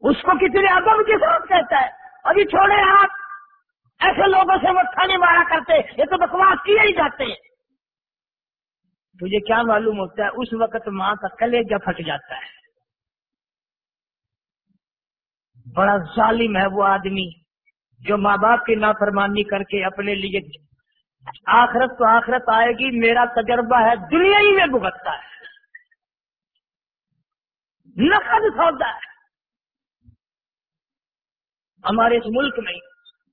اس کو کتنے ادب کے ساتھ کہتا ہے؟ ابھی چھوڑے آپ۔ ایسے لوگوں سے مٹھا نہیں مارا کرتے، یہ تو بکواس کیے ہی جاتے۔ ہیں تجھے کیا معلوم ہوتا ہے، اس وقت ماں کا کلیجہ پھٹ جاتا ہے۔ بڑا ظالم ہے وہ آدمی۔ جو ماں باپ کی نافرمانی کر کے اپنے لیے آخرت تو آخرت آئے گی، میرا تجربہ ہے، دنیا ہی میں بھگتتا ہے۔ نقد سودا ہے۔ ہمارے اس ملک میں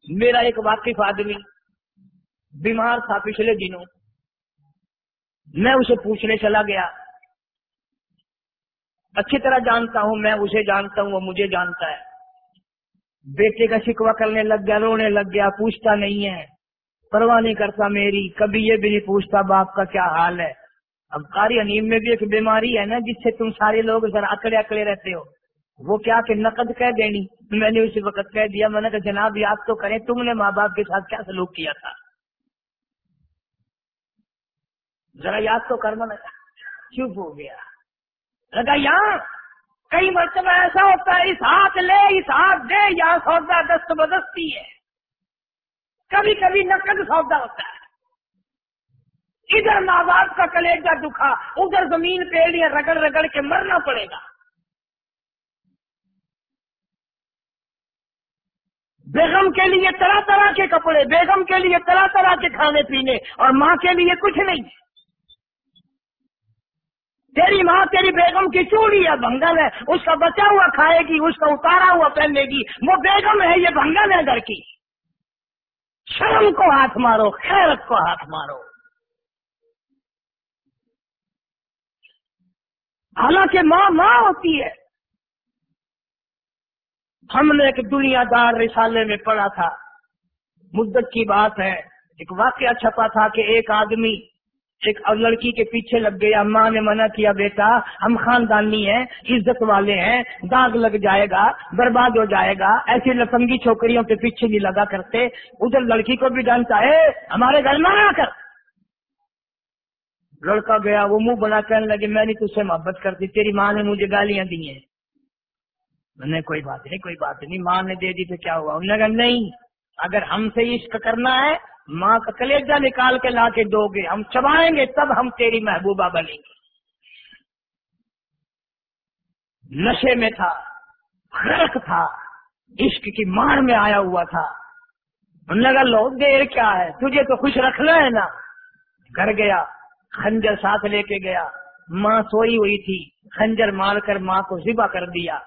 میرا ایک واقف آدمی بیمار تھا پچھلے دنوں۔ میں اسے پوچھنے چلا گیا۔ اچھی طرح جانتا ہوں، میں اسے جانتا ہوں، وہ مجھے جانتا ہے۔ بیٹے کا شکوا کرنے لگ گیا، رونے لگ گیا، پوچھتا نہیں ہے۔ پرواہ نہیں کرتا میری، کبھی یہ بھی نہیں پوچھتا باپ کا کیا حال ہے۔ اب کاری انیم میں بھی ایک بیماری ہے نا، جس سے تم سارے لوگ ذرا اکڑے اکڑے رہتے ہو۔ وہ کیا کہ نقد کہہ دینی۔ میں نے اسی وقت کہہ دیا، میں نے کہا جناب یاد تو کریں، تم نے ماں باپ کے ساتھ کیا سلوک کیا تھا؟ ذرا یاد تو کرنا چپ ہو گیا۔ لگا یہاں۔ کئی مرتبہ ایسا ہوتا ہے، اس ہاتھ لے، اس ہاتھ دے، یا سودا دست بدستی ہے۔ کبھی کبھی نقد سودا ہوتا ہے۔ ادھر ماں باپ کا کلیجا دکھا، ادھر زمین پہ لیا رگڑ رگڑ کے مرنا پڑے گا۔ بیگم کے لیے طرح طرح کے کپڑے، بیگم کے لیے طرح طرح کے کھانے پینے، اور ماں کے لیے کچھ نہیں۔ تیری ماں تیری بیگم کی چوڑی ہے بنگل ہے۔ اس کا بچا ہوا کھائے گی، اس کا اتارا ہوا پہنے گی۔ وہ بیگم ہے، یہ بنگل ہے گھر کی۔ شرم کو ہاتھ مارو، خیرت کو ہاتھ مارو۔ حالانکہ ماں ماں ہوتی ہے۔ ہم نے ایک دنیا دار رسالے میں پڑھا تھا۔ مدت کی بات ہے، ایک واقعہ چھپا تھا کہ ایک آدمی ایک لڑکی کے پیچھے لگ گیا ماں نے منع کیا، بیٹا، ہم خاندانی ہیں، عزت والے ہیں، داغ لگ جائے گا، برباد ہو جائے گا، ایسی لفنگی چھوکریوں کے پیچھے بھی لگا کرتے۔ ادھر لڑکی کو بھی ڈانٹا ہے ہمارے گھر میں آ کر۔ لڑکا گیا، وہ منہ بنا کہنے لگے میں نے تجھ سے محبت کرتی، تیری ماں نے مجھے گالیاں دی ہیں۔ میں نے کوئی بات نہیں، کوئی بات نہیں، ماں نے دے دی تو کیا ہوا؟ انہوں نے کہا، نہیں اگر ہم سے عشق کرنا ہے، ماں کا کلیجہ نکال کے لا کے دو گے، ہم چبائیں گے، تب ہم تیری محبوبہ بنیں گے۔ نشے میں تھا خرق تھا، عشق کی مار میں آیا ہوا تھا۔ انہوں نے کہا، لو، دیر کیا ہے؟ تجھے تو خوش رکھنا ہے نا۔ گھر گیا، خنجر ساتھ لے کے گیا۔ ماں سوئی ہوئی تھی، خنجر مار کر ماں کو ذبح کر دیا۔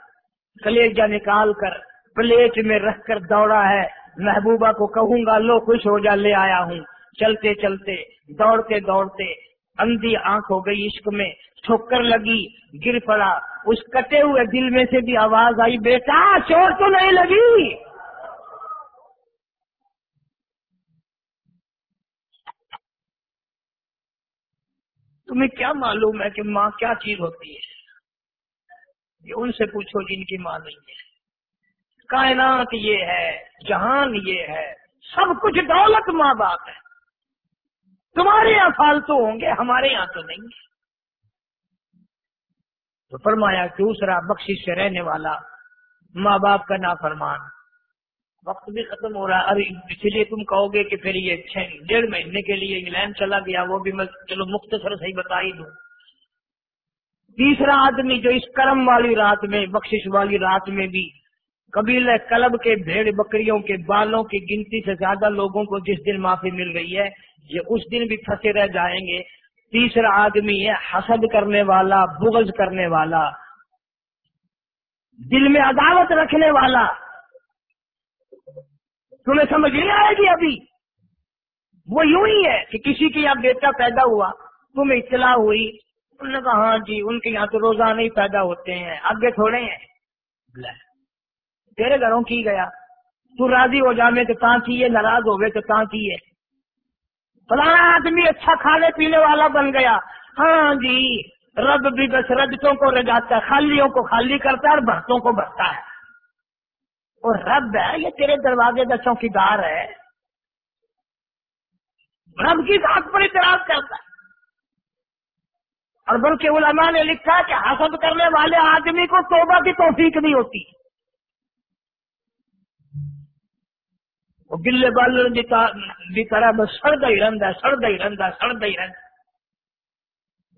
کلیجا نکال کر پلیٹ میں رکھ کر دوڑا ہے۔ محبوبہ کو کہوں گا، لو خوش ہو جا، لے آیا ہوں۔ چلتے چلتے، دوڑتے دوڑتے اندھی آنکھ ہو گئی عشق میں، ٹھوکر لگی، گر پڑا۔ اس کٹے ہوئے دل میں سے بھی آواز آئی، بیٹا چوٹ تو نہیں لگی؟ تمہیں کیا معلوم ہے کہ ماں کیا چیز ہوتی ہے؟ یہ ان سے پوچھو جن کی ماں نہیں ہے۔ کائنات یہ ہے، جہان یہ ہے، سب کچھ دولت ماں باپ ہے۔ تمہارے یہاں فالتو ہوں گے، ہمارے یہاں تو نہیں۔ ہے تو فرمایا دوسرا بخشی سے رہنے والا ماں باپ کا نافرمان۔ وقت بھی ختم ہو رہا، ابھی اسی لیے تم کہو گے کہ پھر یہ چھ ڈیڑھ مہینے کے لیے انگلینڈ چلا گیا، وہ بھی میں چلو مختصر صحیح بتا ہی دوں۔ تیسرا آدمی جو اس کرم والی رات میں، بخشش والی رات میں بھی قبیل کلب کے بھیڑ بکریوں کے بالوں کی گنتی سے زیادہ لوگوں کو جس دن معافی مل رہی ہے، یہ اس دن بھی پھنسے رہ جائیں گے۔ تیسرا آدمی ہے، حسد کرنے والا، بغض کرنے والا۔ دل میں عداوت رکھنے والا۔ تمہیں سمجھ نہیں آئے گی ابھی؟ وہ یوں ہی ہے کہ کسی کے یہاں بیٹا پیدا ہوا، تمہیں اطلاع ہوئی۔ انہوں نے کہا ہاں جی ان کے یہاں تو روزانہ ہی پیدا ہوتے ہیں، آگے تھوڑے ہیں۔ تیرے گھروں کی گیا۔ تو راضی ہو جانے تو تاں کیے ناراض ہو گئے تو تاں کیے فلانا آدمی اچھا کھانے پینے والا بن گیا۔ ہاں جی رب بھی بس رجتوں کو رجاتا ہے، خالیوں کو خالی کرتا ہے اور برتوں کو بھرتا ہے۔ اور رب ہے، یہ تیرے دروازے کا چوکیدار ہے۔ رب کی بات پر اعتراض کرتا ہے۔ اور بلکہ علماء نے لکھا کہ حسد کرنے والے آدمی کو توبہ کی توفیق نہیں ہوتی۔ وہ گلے بال کی طرح بس سڑتا ہی رہتا ہے، سڑتا ہی رہتا ہے، سڑتا ہی رہتا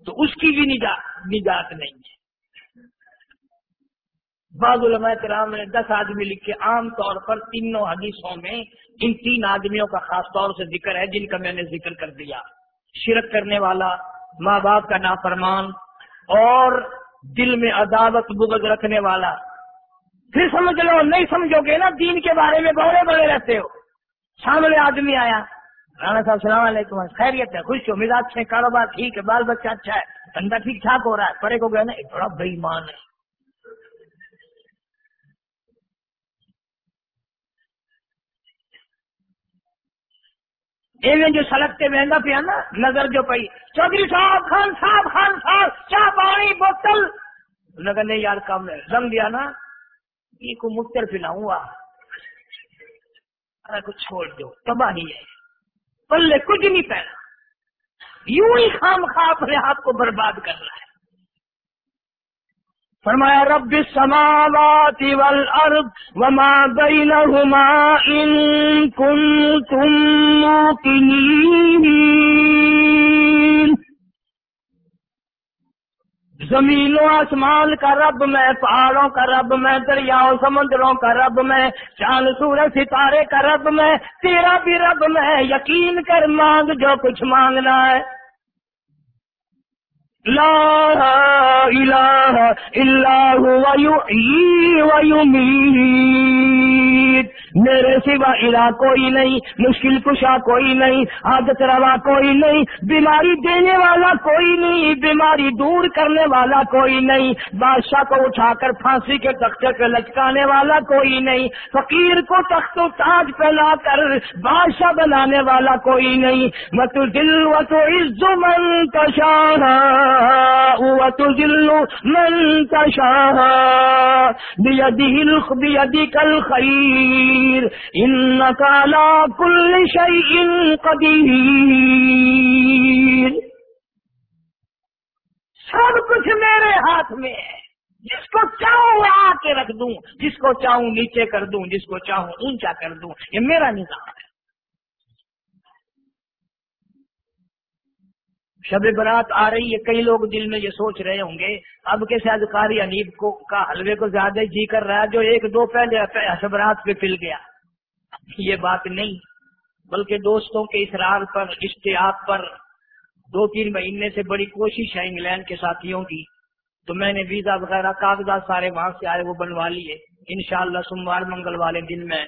تو اس کی بھی نجات نہیں ہے۔ بعض علماء کرام نے دس آدمی لکھے، عام طور پر تینوں حدیثوں میں ان تین آدمیوں کا خاص طور سے ذکر ہے جن کا میں نے ذکر کر دیا۔ شرک کرنے والا، ماں باپ کا نافرمان اور دل میں عداوت بغض رکھنے والا۔ پھر سمجھ لو، نہیں سمجھو گے نا دین کے بارے میں بڑے بڑے رہتے ہو۔ سامنے آدمی آیا۔ رانا صاحب، السلام علیکم۔ خیریت ہے، خوش ہو، مزاج سے، کاروبار ٹھیک ہے، بال بچہ اچھا ہے دھندا ٹھیک ٹھاک ہو رہا ہے۔ پڑے کو گئے نا بڑا بےمان ہے۔ ایویں جو سڑکتے مہنگا پیا نا، نظر جو پئی۔ چودھری صاحب خان صاحب خان صاحب، چاہ پانی، بوتل۔ نگر نہیں یار کم ہے۔ دیا نا، یہ کو مختر پلاؤں گا کچھ چھوڑ دو تباہی ہے۔ پلے کچھ نہیں پہنا یوں ہی خام خواہ اپنے آپ کو برباد کر رہا ہے۔ فرمایا، رب السماوات والارض وما بينهما ان كنتم موقنين زمین و آسمان کا رب میں، پہاڑوں کا رب میں، دریاؤں، سمندروں کا رب میں، چاند، سورج، ستارے کا رب میں، تیرا بھی رب میں، یقین کر مانگ جو کچھ مانگنا ہے۔ لا الہ الا هو يحيي ويميت میرے سوا الہ کوئی نہیں، مشکل کشا کوئی نہیں، عادت روا کوئی نہیں، بیماری دینے والا کوئی نہیں، بیماری دور کرنے والا کوئی نہیں، بادشاہ کو اٹھا کر پھانسی کے تختے پہ لچکانے والا کوئی نہیں، فقیر کو تخت و تاج پہنا کر بادشاہ بنانے والا کوئی نہیں۔ مت دل و تو عز من تشاہ و تو دل من تشاہ بیدی کل خیر قدیر انك على كل شيء قدیر۔ سب کچھ میرے ہاتھ میں ہے۔ جس کو چاہوں آ کے رکھ دوں، جس کو چاہوں نیچے کر دوں، جس کو چاہوں اونچا کر دوں، یہ میرا نظام ہے شب برات آ رہی ہے، کئی لوگ دل میں یہ سوچ رہے ہوں گے، اب کے ادکاری انیب کو کا حلوے کو زیادہ جی کر رہا ہے، جو ایک دو پہلے شب برات پہ پل گیا۔ یہ بات نہیں۔ بلکہ دوستوں کے اصرار پر اشتہار پر دو تین مہینے سے بڑی کوشش ہے انگلینڈ کے ساتھیوں کی۔ تو میں نے ویزا وغیرہ، کاغذات سارے وہاں سے آئے، وہ بنوا لیے۔ انشاءاللہ سوموار منگل والے دن میں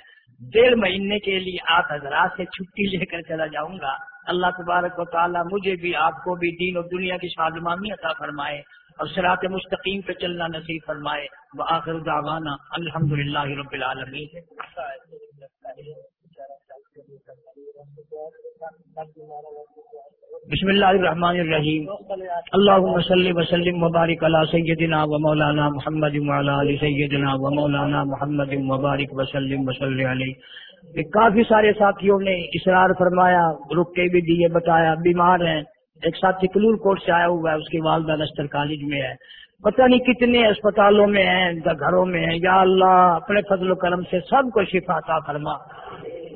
ڈیڑھ مہینے کے لیے آپ حضرات سے چھٹی لے کر چلا جاؤں گا۔ اللہ تبارک و تعالیٰ مجھے بھی، آپ کو بھی دین اور دنیا کی شادمانی عطا فرمائے اور سرات مستقیم پہ چلنا نصیب فرمائے۔ وہ آخر دعوانا الحمد للہ رب العالمین۔ بسم اللہ الرحمن الرحیم۔ اللہم صلی وسلم مبارک علی سیدنا و مولانا محمد علی سیدنا و مولانا محمد مبارک وسلم وسلم علی کافی سارے ساتھیوں نے اصرار فرمایا رک کے بھی دیے بتایا، بیمار ہیں۔ ایک ساتھی کلور کوٹ سے آیا ہوا ہے، اس کی والدہ نشتر کالج میں ہے۔ پتہ نہیں کتنے اسپتالوں میں ہیں گھروں میں ہیں۔ یا اللہ، اپنے فضل و کرم سے سب کو شفا عطا فرما۔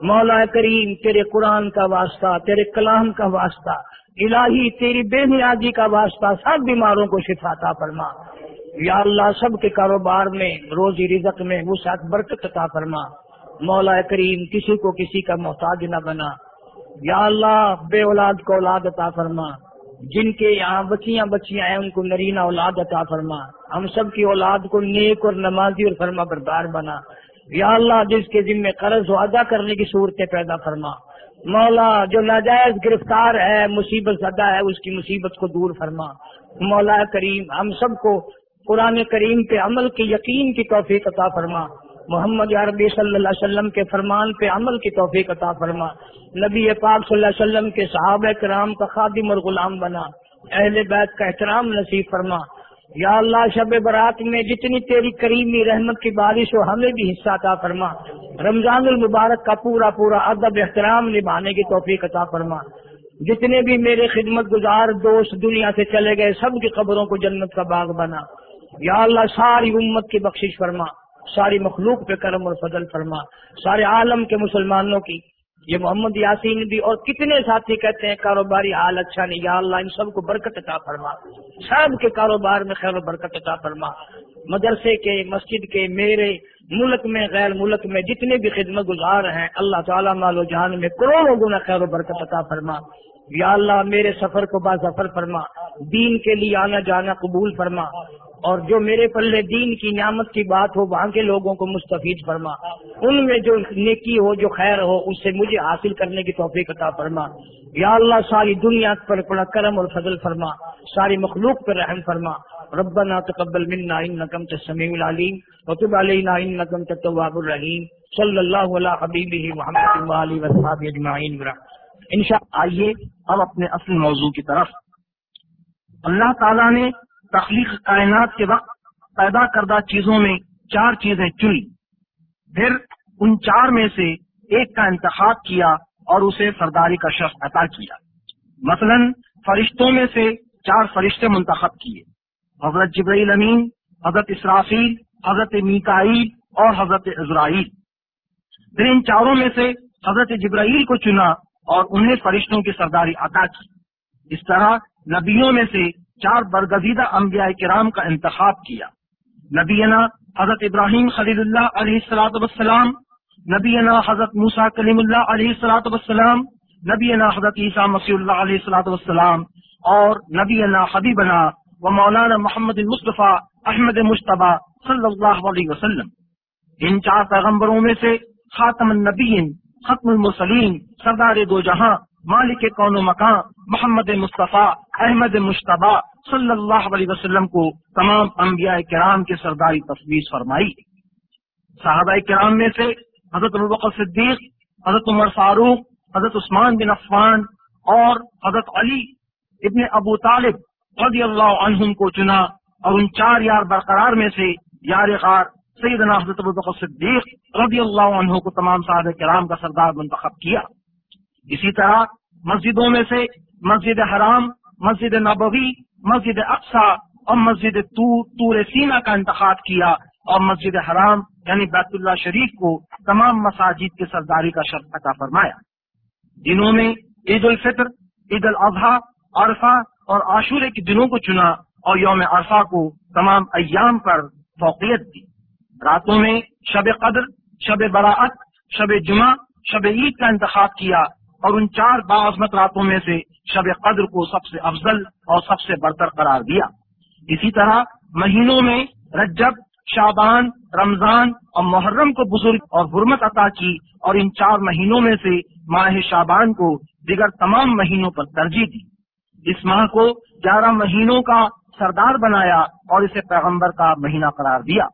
مولا کریم، تیرے قرآن کا واسطہ، تیرے کلام کا واسطہ، الہی، تیری بے نیازی کا واسطہ، سب بیماروں کو شفا عطا فرما۔ یا اللہ، سب کے کاروبار میں، روزی رزق میں وہ ساتھ برکت عطا فرما۔ مولا کریم کسی کو کسی کا محتاج نہ بنا۔ یا اللہ، بے اولاد کو اولاد عطا فرما۔ جن کے یہاں بچیاں بچیاں ہیں، ان کو نرینا اولاد عطا فرما۔ ہم سب کی اولاد کو نیک اور نمازی اور فرما بردار بنا۔ یا اللہ، جس کے ذمے قرض ادا کرنے کی صورتیں پیدا فرما۔ مولا، جو ناجائز گرفتار ہے، مصیبت زدہ ہے، اس کی مصیبت کو دور فرما۔ مولا کریم، ہم سب کو قرآن کریم کے عمل کے یقین کی توفیق عطا فرما۔ محمد عربی صلی اللہ علیہ وسلم کے فرمان پہ عمل کی توفیق عطا فرما۔ نبی پاک صلی اللہ علیہ وسلم کے صحابہ کرام کا خادم اور غلام بنا۔ اہل بیت کا احترام نصیب فرما۔ یا اللہ، شب برات میں جتنی تیری کریمی رحمت کی بارش ہو، ہمیں بھی حصہ عطا فرما۔ رمضان المبارک کا پورا پورا ادب احترام نبھانے کی توفیق عطا فرما۔ جتنے بھی میرے خدمت گزار دوست دنیا سے چلے گئے، سب کی خبروں کو جنت کا باغ بنا۔ یا اللہ، ساری امت کی بخشش فرما۔ ساری مخلوق پہ کرم اور فضل فرما۔ سارے عالم کے مسلمانوں کی۔ یہ محمد یاسین بھی اور کتنے ساتھی کہتے ہیں، کاروباری حال اچھا نہیں، یا اللہ ان سب کو برکت عطا فرما۔ سب کے کاروبار میں خیر و برکت عطا فرما۔ مدرسے کے، مسجد کے، میرے، ملک میں، غیر ملک میں جتنے بھی خدمت گزار ہیں، اللہ تعالیٰ مال و جان میں کروڑوں گنا خیر و برکت عطا فرما۔ یا اللہ میرے سفر کو با سفر فرما۔ دین کے لیے آنا جانا قبول فرما۔ اور جو میرے پلے دین کی نعمت کی بات ہو، وہاں کے لوگوں کو مستفید فرما۔ ان میں جو نیکی ہو، جو خیر ہو، اس سے مجھے حاصل کرنے کی توفیق عطا فرما۔ یا اللہ، ساری دنیا پر بڑا کرم اور فضل فرما۔ ساری مخلوق پر رحم فرما۔ ربنا تقبل منا انکم تسمیع العلیم وتب علینا انکم تتواب الرحیم۔ صلی اللہ علیہ حبیبہ محمد و علی اجمعین۔ انشاءاللہ، آئیے اب اپنے اصل موضوع کی طرف۔ اللہ تعالیٰ نے تخلیق کائنات کے وقت پیدا کردہ چیزوں میں چار چیزیں چنی۔ پھر ان چار میں سے ایک کا انتخاب کیا اور اسے سرداری کا شخص عطا کیا۔ مثلا فرشتوں میں سے چار فرشتے منتخب کیے۔ حضرت جبرائیل امین، حضرت اسرافیل، حضرت میکائیل اور حضرت اسرائیل پھر ان چاروں میں سے حضرت جبرائیل کو چنا اور انہیں فرشتوں کی سرداری عطا کی۔ اس طرح نبیوں میں سے چار برگزیدہ انبیاء کرام کا انتخاب کیا۔ نبینا حضرت ابراہیم خلیل اللہ علیہ السلاۃ وسلام نبینا حضرت موسا کلیم اللہ علیہ السلاۃ وسلام نبینا حضرت عیسیٰ مسیح اللہ علیہ السلاۃ وسلام اور نبینا حبیبنا و مولانا محمد مصطفیٰ احمد مشتبہ صلی اللہ علیہ وسلم۔ ان چار پیغمبروں میں سے خاتم النبیین، ختم المسلیم سردار دو جہاں، مالک کون و مکان، محمد مصطفیٰ احمد مشتبہ صلی اللہ علیہ وسلم کو تمام انبیاء کرام کے سرداری تصویر فرمائی۔ صحابہ کرام میں سے حضرت البق صدیق، حضرت عمر فاروق، حضرت عثمان بن عفان اور حضرت علی ابن ابو طالب رضی اللہ عنہم کو چنا اور ان چار یار برقرار میں سے یار خار سیدنا حضرت ابو صدیق رضی اللہ عنہ کو تمام صحابہ کرام کا سردار منتخب کیا۔ اسی طرح مسجدوں میں سے مسجد حرام مسجد نبوی، مسجد اقسا اور مسجد تور سینا کا انتخاب کیا اور مسجد حرام یعنی بیت اللہ شریف کو تمام مساجد کے سرداری کا شرط عطا فرمایا۔ دنوں میں عید الفطر، عید الاضحیٰ، عرفہ اور عاشورے کے دنوں کو چنا اور یوم عرفہ کو تمام ایام پر فوقیت دی۔ راتوں میں شب قدر، شب براعت، شب جمعہ، شب عید کا انتخاب کیا اور ان چار باعظمت راتوں میں سے شب قدر کو سب سے افضل اور سب سے برتر قرار دیا۔ اسی طرح مہینوں میں رجب شابان رمضان اور محرم کو بزرگ اور حرمت عطا کی اور ان چار مہینوں میں سے ماہ شابان کو دیگر تمام مہینوں پر ترجیح دی۔ اس ماہ کو گیارہ مہینوں کا سردار بنایا اور اسے پیغمبر کا مہینہ قرار دیا۔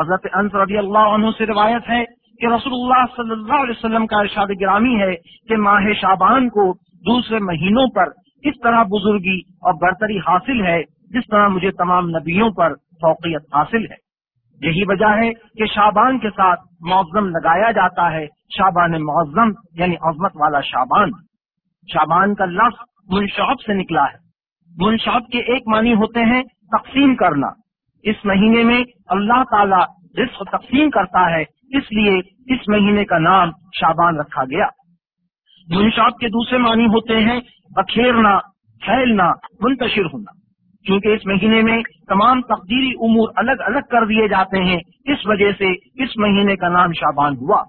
حضرت انس رضی اللہ عنہ سے روایت ہے کہ رسول اللہ صلی اللہ علیہ وسلم کا ارشاد گرامی ہے کہ ماہ شابان کو دوسرے مہینوں پر اس طرح بزرگی اور برتری حاصل ہے، جس طرح مجھے تمام نبیوں پر فوقیت حاصل ہے۔ یہی وجہ ہے کہ شابان کے ساتھ معظم لگایا جاتا ہے، شابان معظم یعنی عظمت والا شابان۔ شابان کا لفظ منشعب سے نکلا ہے۔ منشعب کے ایک معنی ہوتے ہیں تقسیم کرنا۔ اس مہینے میں اللہ تعالی رزق تقسیم کرتا ہے، اس لیے اس مہینے کا نام شابان رکھا گیا۔ منشاب کے دوسرے معنی ہوتے ہیں، بکھیرنا، پھیلنا، منتشر ہونا۔ کیونکہ اس مہینے میں تمام تقدیری امور الگ الگ کر دیے جاتے ہیں، اس وجہ سے اس مہینے کا نام شابان ہوا۔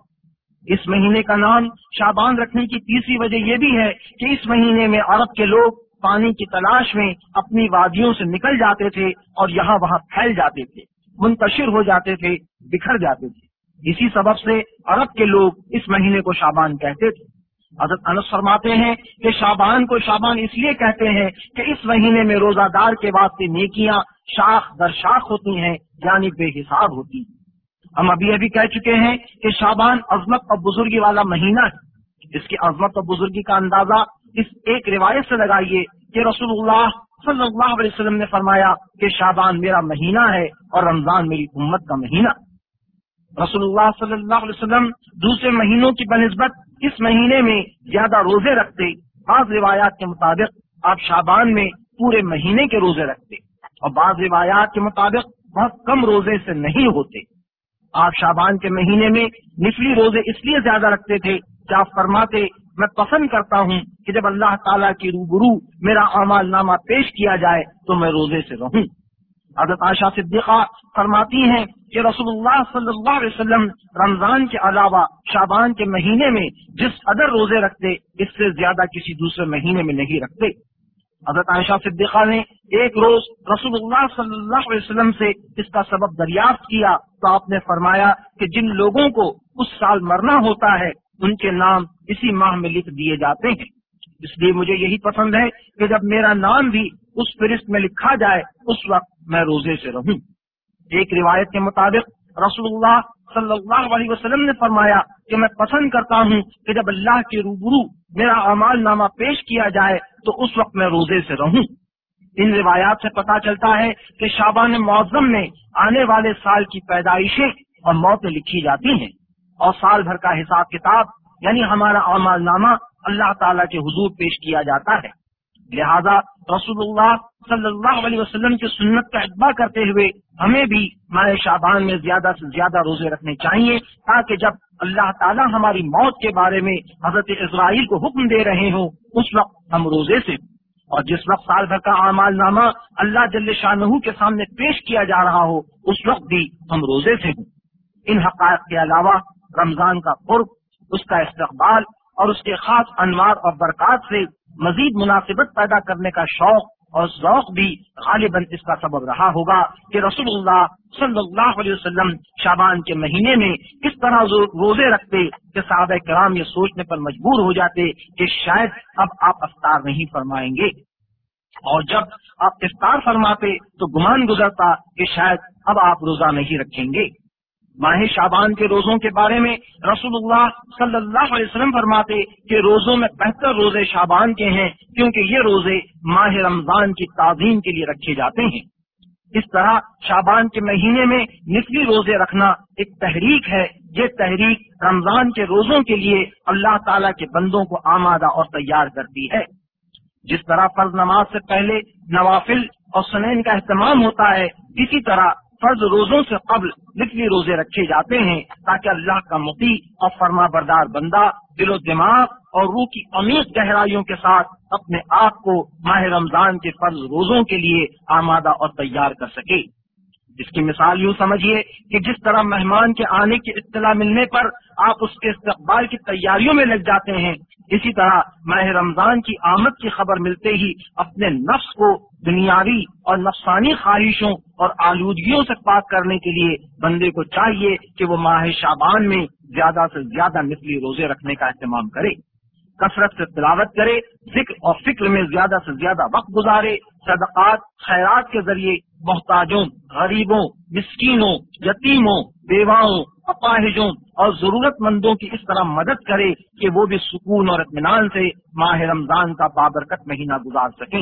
اس مہینے کا نام شابان رکھنے کی تیسری وجہ یہ بھی ہے کہ اس مہینے میں عرب کے لوگ پانی کی تلاش میں اپنی وادیوں سے نکل جاتے تھے اور یہاں وہاں پھیل جاتے تھے، منتشر ہو جاتے تھے، بکھر جاتے تھے۔ اسی سبب سے عرب کے لوگ اس مہینے کو شابان کہتے تھے۔ حضرت انس فرماتے ہیں کہ شابان کو شابان اس لیے کہتے ہیں کہ اس مہینے میں روزہ دار کے واسطے نیکیاں شاخ در شاخ ہوتی ہیں یعنی بے حساب ہوتی ہیں۔ ہم ابھی ابھی کہہ چکے ہیں کہ شابان عظمت اور بزرگی والا مہینہ ہے۔ اس کی عظمت اور بزرگی کا اندازہ اس ایک روایت سے لگائیے کہ رسول اللہ صلی اللہ علیہ وسلم نے فرمایا کہ شابان میرا مہینہ ہے اور رمضان میری امت کا مہینہ۔ رسول اللہ صلی اللہ علیہ وسلم دوسرے مہینوں کی بنسبت اس مہینے میں زیادہ روزے رکھتے، بعض روایات کے مطابق آپ شابان میں پورے مہینے کے روزے رکھتے اور بعض روایات کے مطابق بہت کم روزے سے نہیں ہوتے۔ آپ شابان کے مہینے میں نچلی روزے اس لیے زیادہ رکھتے تھے کہ آپ فرماتے، میں پسند کرتا ہوں کہ جب اللہ تعالیٰ کی روبرو میرا اعمال نامہ پیش کیا جائے تو میں روزے سے رہوں۔ حضرت عائشہ صدیقہ فرماتی ہیں کہ رسول اللہ صلی اللہ علیہ وسلم رمضان کے علاوہ شابان کے مہینے میں جس قدر روزے رکھتے، اس سے زیادہ کسی دوسرے مہینے میں نہیں رکھتے۔ حضرت عائشہ صدیقہ نے ایک روز رسول اللہ صلی اللہ علیہ وسلم سے اس کا سبب دریافت کیا تو آپ نے فرمایا کہ جن لوگوں کو اس سال مرنا ہوتا ہے، ان کے نام اسی ماہ میں لکھ دیے جاتے ہیں۔ اس لیے مجھے یہی پسند ہے کہ جب میرا نام بھی اس فہرست میں لکھا جائے، اس وقت میں روزے سے رہوں۔ ایک روایت کے مطابق رسول اللہ صلی اللہ علیہ وسلم نے فرمایا کہ میں پسند کرتا ہوں کہ جب اللہ کے روبرو میرا اعمال نامہ پیش کیا جائے، تو اس وقت میں روزے سے رہوں۔ ان روایات سے پتا چلتا ہے کہ شابان معظم میں آنے والے سال کی پیدائشیں اور موتیں لکھی جاتی ہیں۔ اور سال بھر کا حساب کتاب یعنی ہمارا اعمال نامہ اللہ تعالیٰ کے حضور پیش کیا جاتا ہے۔ لہذا رسول اللہ صلی اللہ علیہ وسلم کی سنت کا اتباع کرتے ہوئے ہمیں بھی ماہ شابان میں زیادہ سے زیادہ روزے رکھنے چاہیے تاکہ جب اللہ تعالیٰ ہماری موت کے بارے میں حضرت اسرائیل کو حکم دے رہے ہوں، اس وقت ہم روزے سے۔ اور جس وقت سال بھر کا اعمال نامہ اللہ جل شاہ کے سامنے پیش کیا جا رہا ہو، اس وقت بھی ہم روزے سے ہوں۔ ان حقائق کے علاوہ رمضان کا قرب، اس کا استقبال اور اس کے خاص انوار اور برکات سے مزید مناسبت پیدا کرنے کا شوق اور ذوق بھی غالباً اس کا سبب رہا ہوگا کہ رسول اللہ صلی اللہ علیہ وسلم شابان کے مہینے میں کس طرح روزے رکھتے کہ صحابہ کرام یہ سوچنے پر مجبور ہو جاتے کہ شاید اب آپ افطار نہیں فرمائیں گے۔ اور جب آپ افطار فرماتے تو گمان گزرتا کہ شاید اب آپ روزہ نہیں رکھیں گے۔ ماہ شابان کے روزوں کے بارے میں رسول اللہ صلی اللہ علیہ وسلم فرماتے کہ روزوں میں بہتر روزے شابان کے ہیں کیونکہ یہ روزے ماہ رمضان کی تعظیم کے لیے رکھے جاتے ہیں۔ اس طرح شابان کے مہینے میں نسلی روزے رکھنا ایک تحریک ہے۔ یہ تحریک رمضان کے روزوں کے لیے اللہ تعالیٰ کے بندوں کو آمادہ اور تیار کرتی ہے۔ جس طرح فرض نماز سے پہلے نوافل اور سنین کا اہتمام ہوتا ہے، اسی طرح فرض روزوں سے قبل نکلی روزے رکھے جاتے ہیں تاکہ اللہ کا مقی اور فرما بردار بندہ دل و دماغ اور روح کی امیر گہرائیوں کے ساتھ اپنے آپ کو ماہ رمضان کے فرض روزوں کے لیے آمادہ اور تیار کر سکے۔ جس کی مثال یوں سمجھیے کہ جس طرح مہمان کے آنے کی اطلاع ملنے پر آپ اس کے استقبال کی تیاریوں میں لگ جاتے ہیں، اسی طرح ماہ رمضان کی آمد کی خبر ملتے ہی اپنے نفس کو دنیاوی اور نفسانی خواہشوں اور آلودگیوں سے پاک کرنے کے لیے بندے کو چاہیے کہ وہ ماہ شابان میں زیادہ سے زیادہ مثلی روزے رکھنے کا اہتمام کرے، کثرت سے تلاوت کرے، ذکر اور فکر میں زیادہ سے زیادہ وقت گزارے، صدقات، خیرات کے ذریعے محتاجوں، غریبوں، مسکینوں، یتیموں، بیواؤں، اپاہجوں اور ضرورت مندوں کی اس طرح مدد کرے کہ وہ بھی سکون اور اطمینان سے ماہ رمضان کا بابرکت مہینہ گزار سکیں۔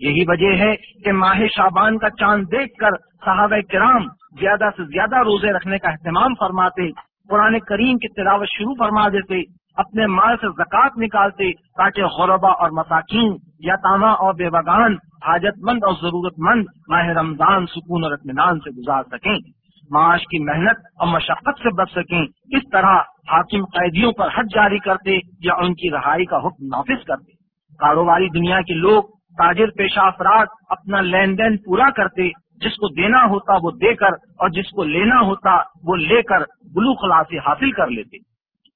یہی وجہ ہے کہ ماہ شابان کا چاند دیکھ کر صحابہ کرام زیادہ سے زیادہ روزے رکھنے کا اہتمام فرماتے، قرآن کریم کی تلاوت شروع فرما دیتے، اپنے مال سے زکوٰۃ نکالتے تاکہ غربا اور مساکین یا تاما اور بے بگان حاجت مند اور ضرورت مند ماہ رمضان سکون اور اطمینان سے گزار سکیں۔ معاش کی محنت اور مشقت سے بچ سکیں۔ اس طرح حاکم قیدیوں پر حد جاری کرتے یا ان کی رہائی کا حکم نافذ کرتے۔ کاروباری دنیا کے لوگ تاجر پیشہ افراد اپنا لین دین پورا کرتے، جس کو دینا ہوتا وہ دے کر، اور جس کو لینا ہوتا وہ لے کر بلو خلاصی حاصل کر لیتے۔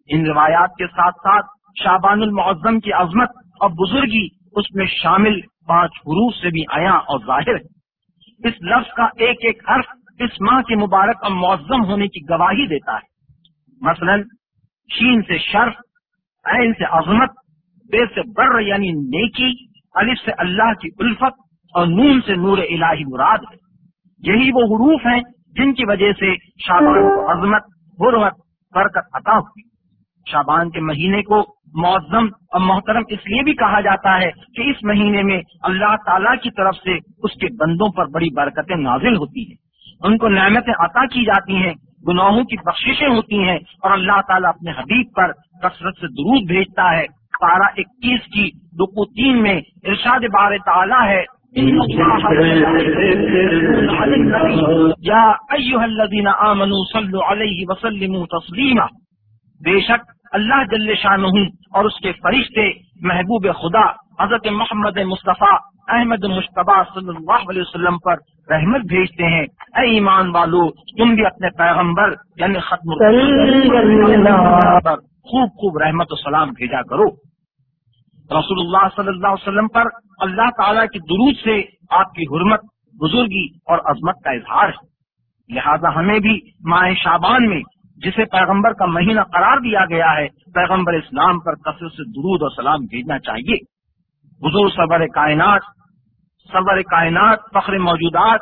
ان روایات کے ساتھ ساتھ شابان المعظم کی عظمت اور بزرگی اس میں شامل پانچ حروف سے بھی آیا اور ظاہر ہے۔ اس لفظ کا ایک ایک حرف اس ماہ کے مبارک اور معظم ہونے کی گواہی دیتا ہے۔ مثلا، شین سے شرف، عین سے عظمت، بے سے بر یعنی نیکی الف سے اللہ کی الفت اور نون سے نور الہی مراد ہے۔ یہی وہ حروف ہیں جن کی وجہ سے شابان کو عظمت، حرمت، برکت عطا ہوئی۔ شابان کے مہینے کو معظم اور محترم اس لیے بھی کہا جاتا ہے کہ اس مہینے میں اللہ تعالی کی طرف سے اس کے بندوں پر بڑی برکتیں نازل ہوتی ہیں۔ ان کو نعمتیں عطا کی جاتی ہیں، گناہوں کی بخششیں ہوتی ہیں اور اللہ تعالیٰ اپنے حبیب پر کثرت سے درود بھیجتا ہے۔ پارہ اکیس کی دو تین میں ارشاد بار تعالیٰ ہے۔ یا الذین آمنوا صلو علیہ وسلم تسلیما۔ بے شک اللہ جل شاہ اور اس کے فرشتے محبوب خدا حضرت محمد مصطفیٰ احمد مشتبہ صلی اللہ علیہ وسلم پر رحمت بھیجتے ہیں۔ اے ایمان والو تم بھی اپنے پیغمبر یعنی ختم خوب خوب رحمت و سلام بھیجا کرو۔ رسول اللہ صلی اللہ علیہ وسلم پر اللہ تعالیٰ کی درود سے آپ کی حرمت، بزرگی اور عظمت کا اظہار ہے۔ لہذا ہمیں بھی ماہ شابان میں، جسے پیغمبر کا مہینہ قرار دیا گیا ہے، پیغمبر اسلام پر کثرت سے درود اور سلام بھیجنا چاہیے۔ حضور صبر کائنات صبر کائنات، فخر موجودات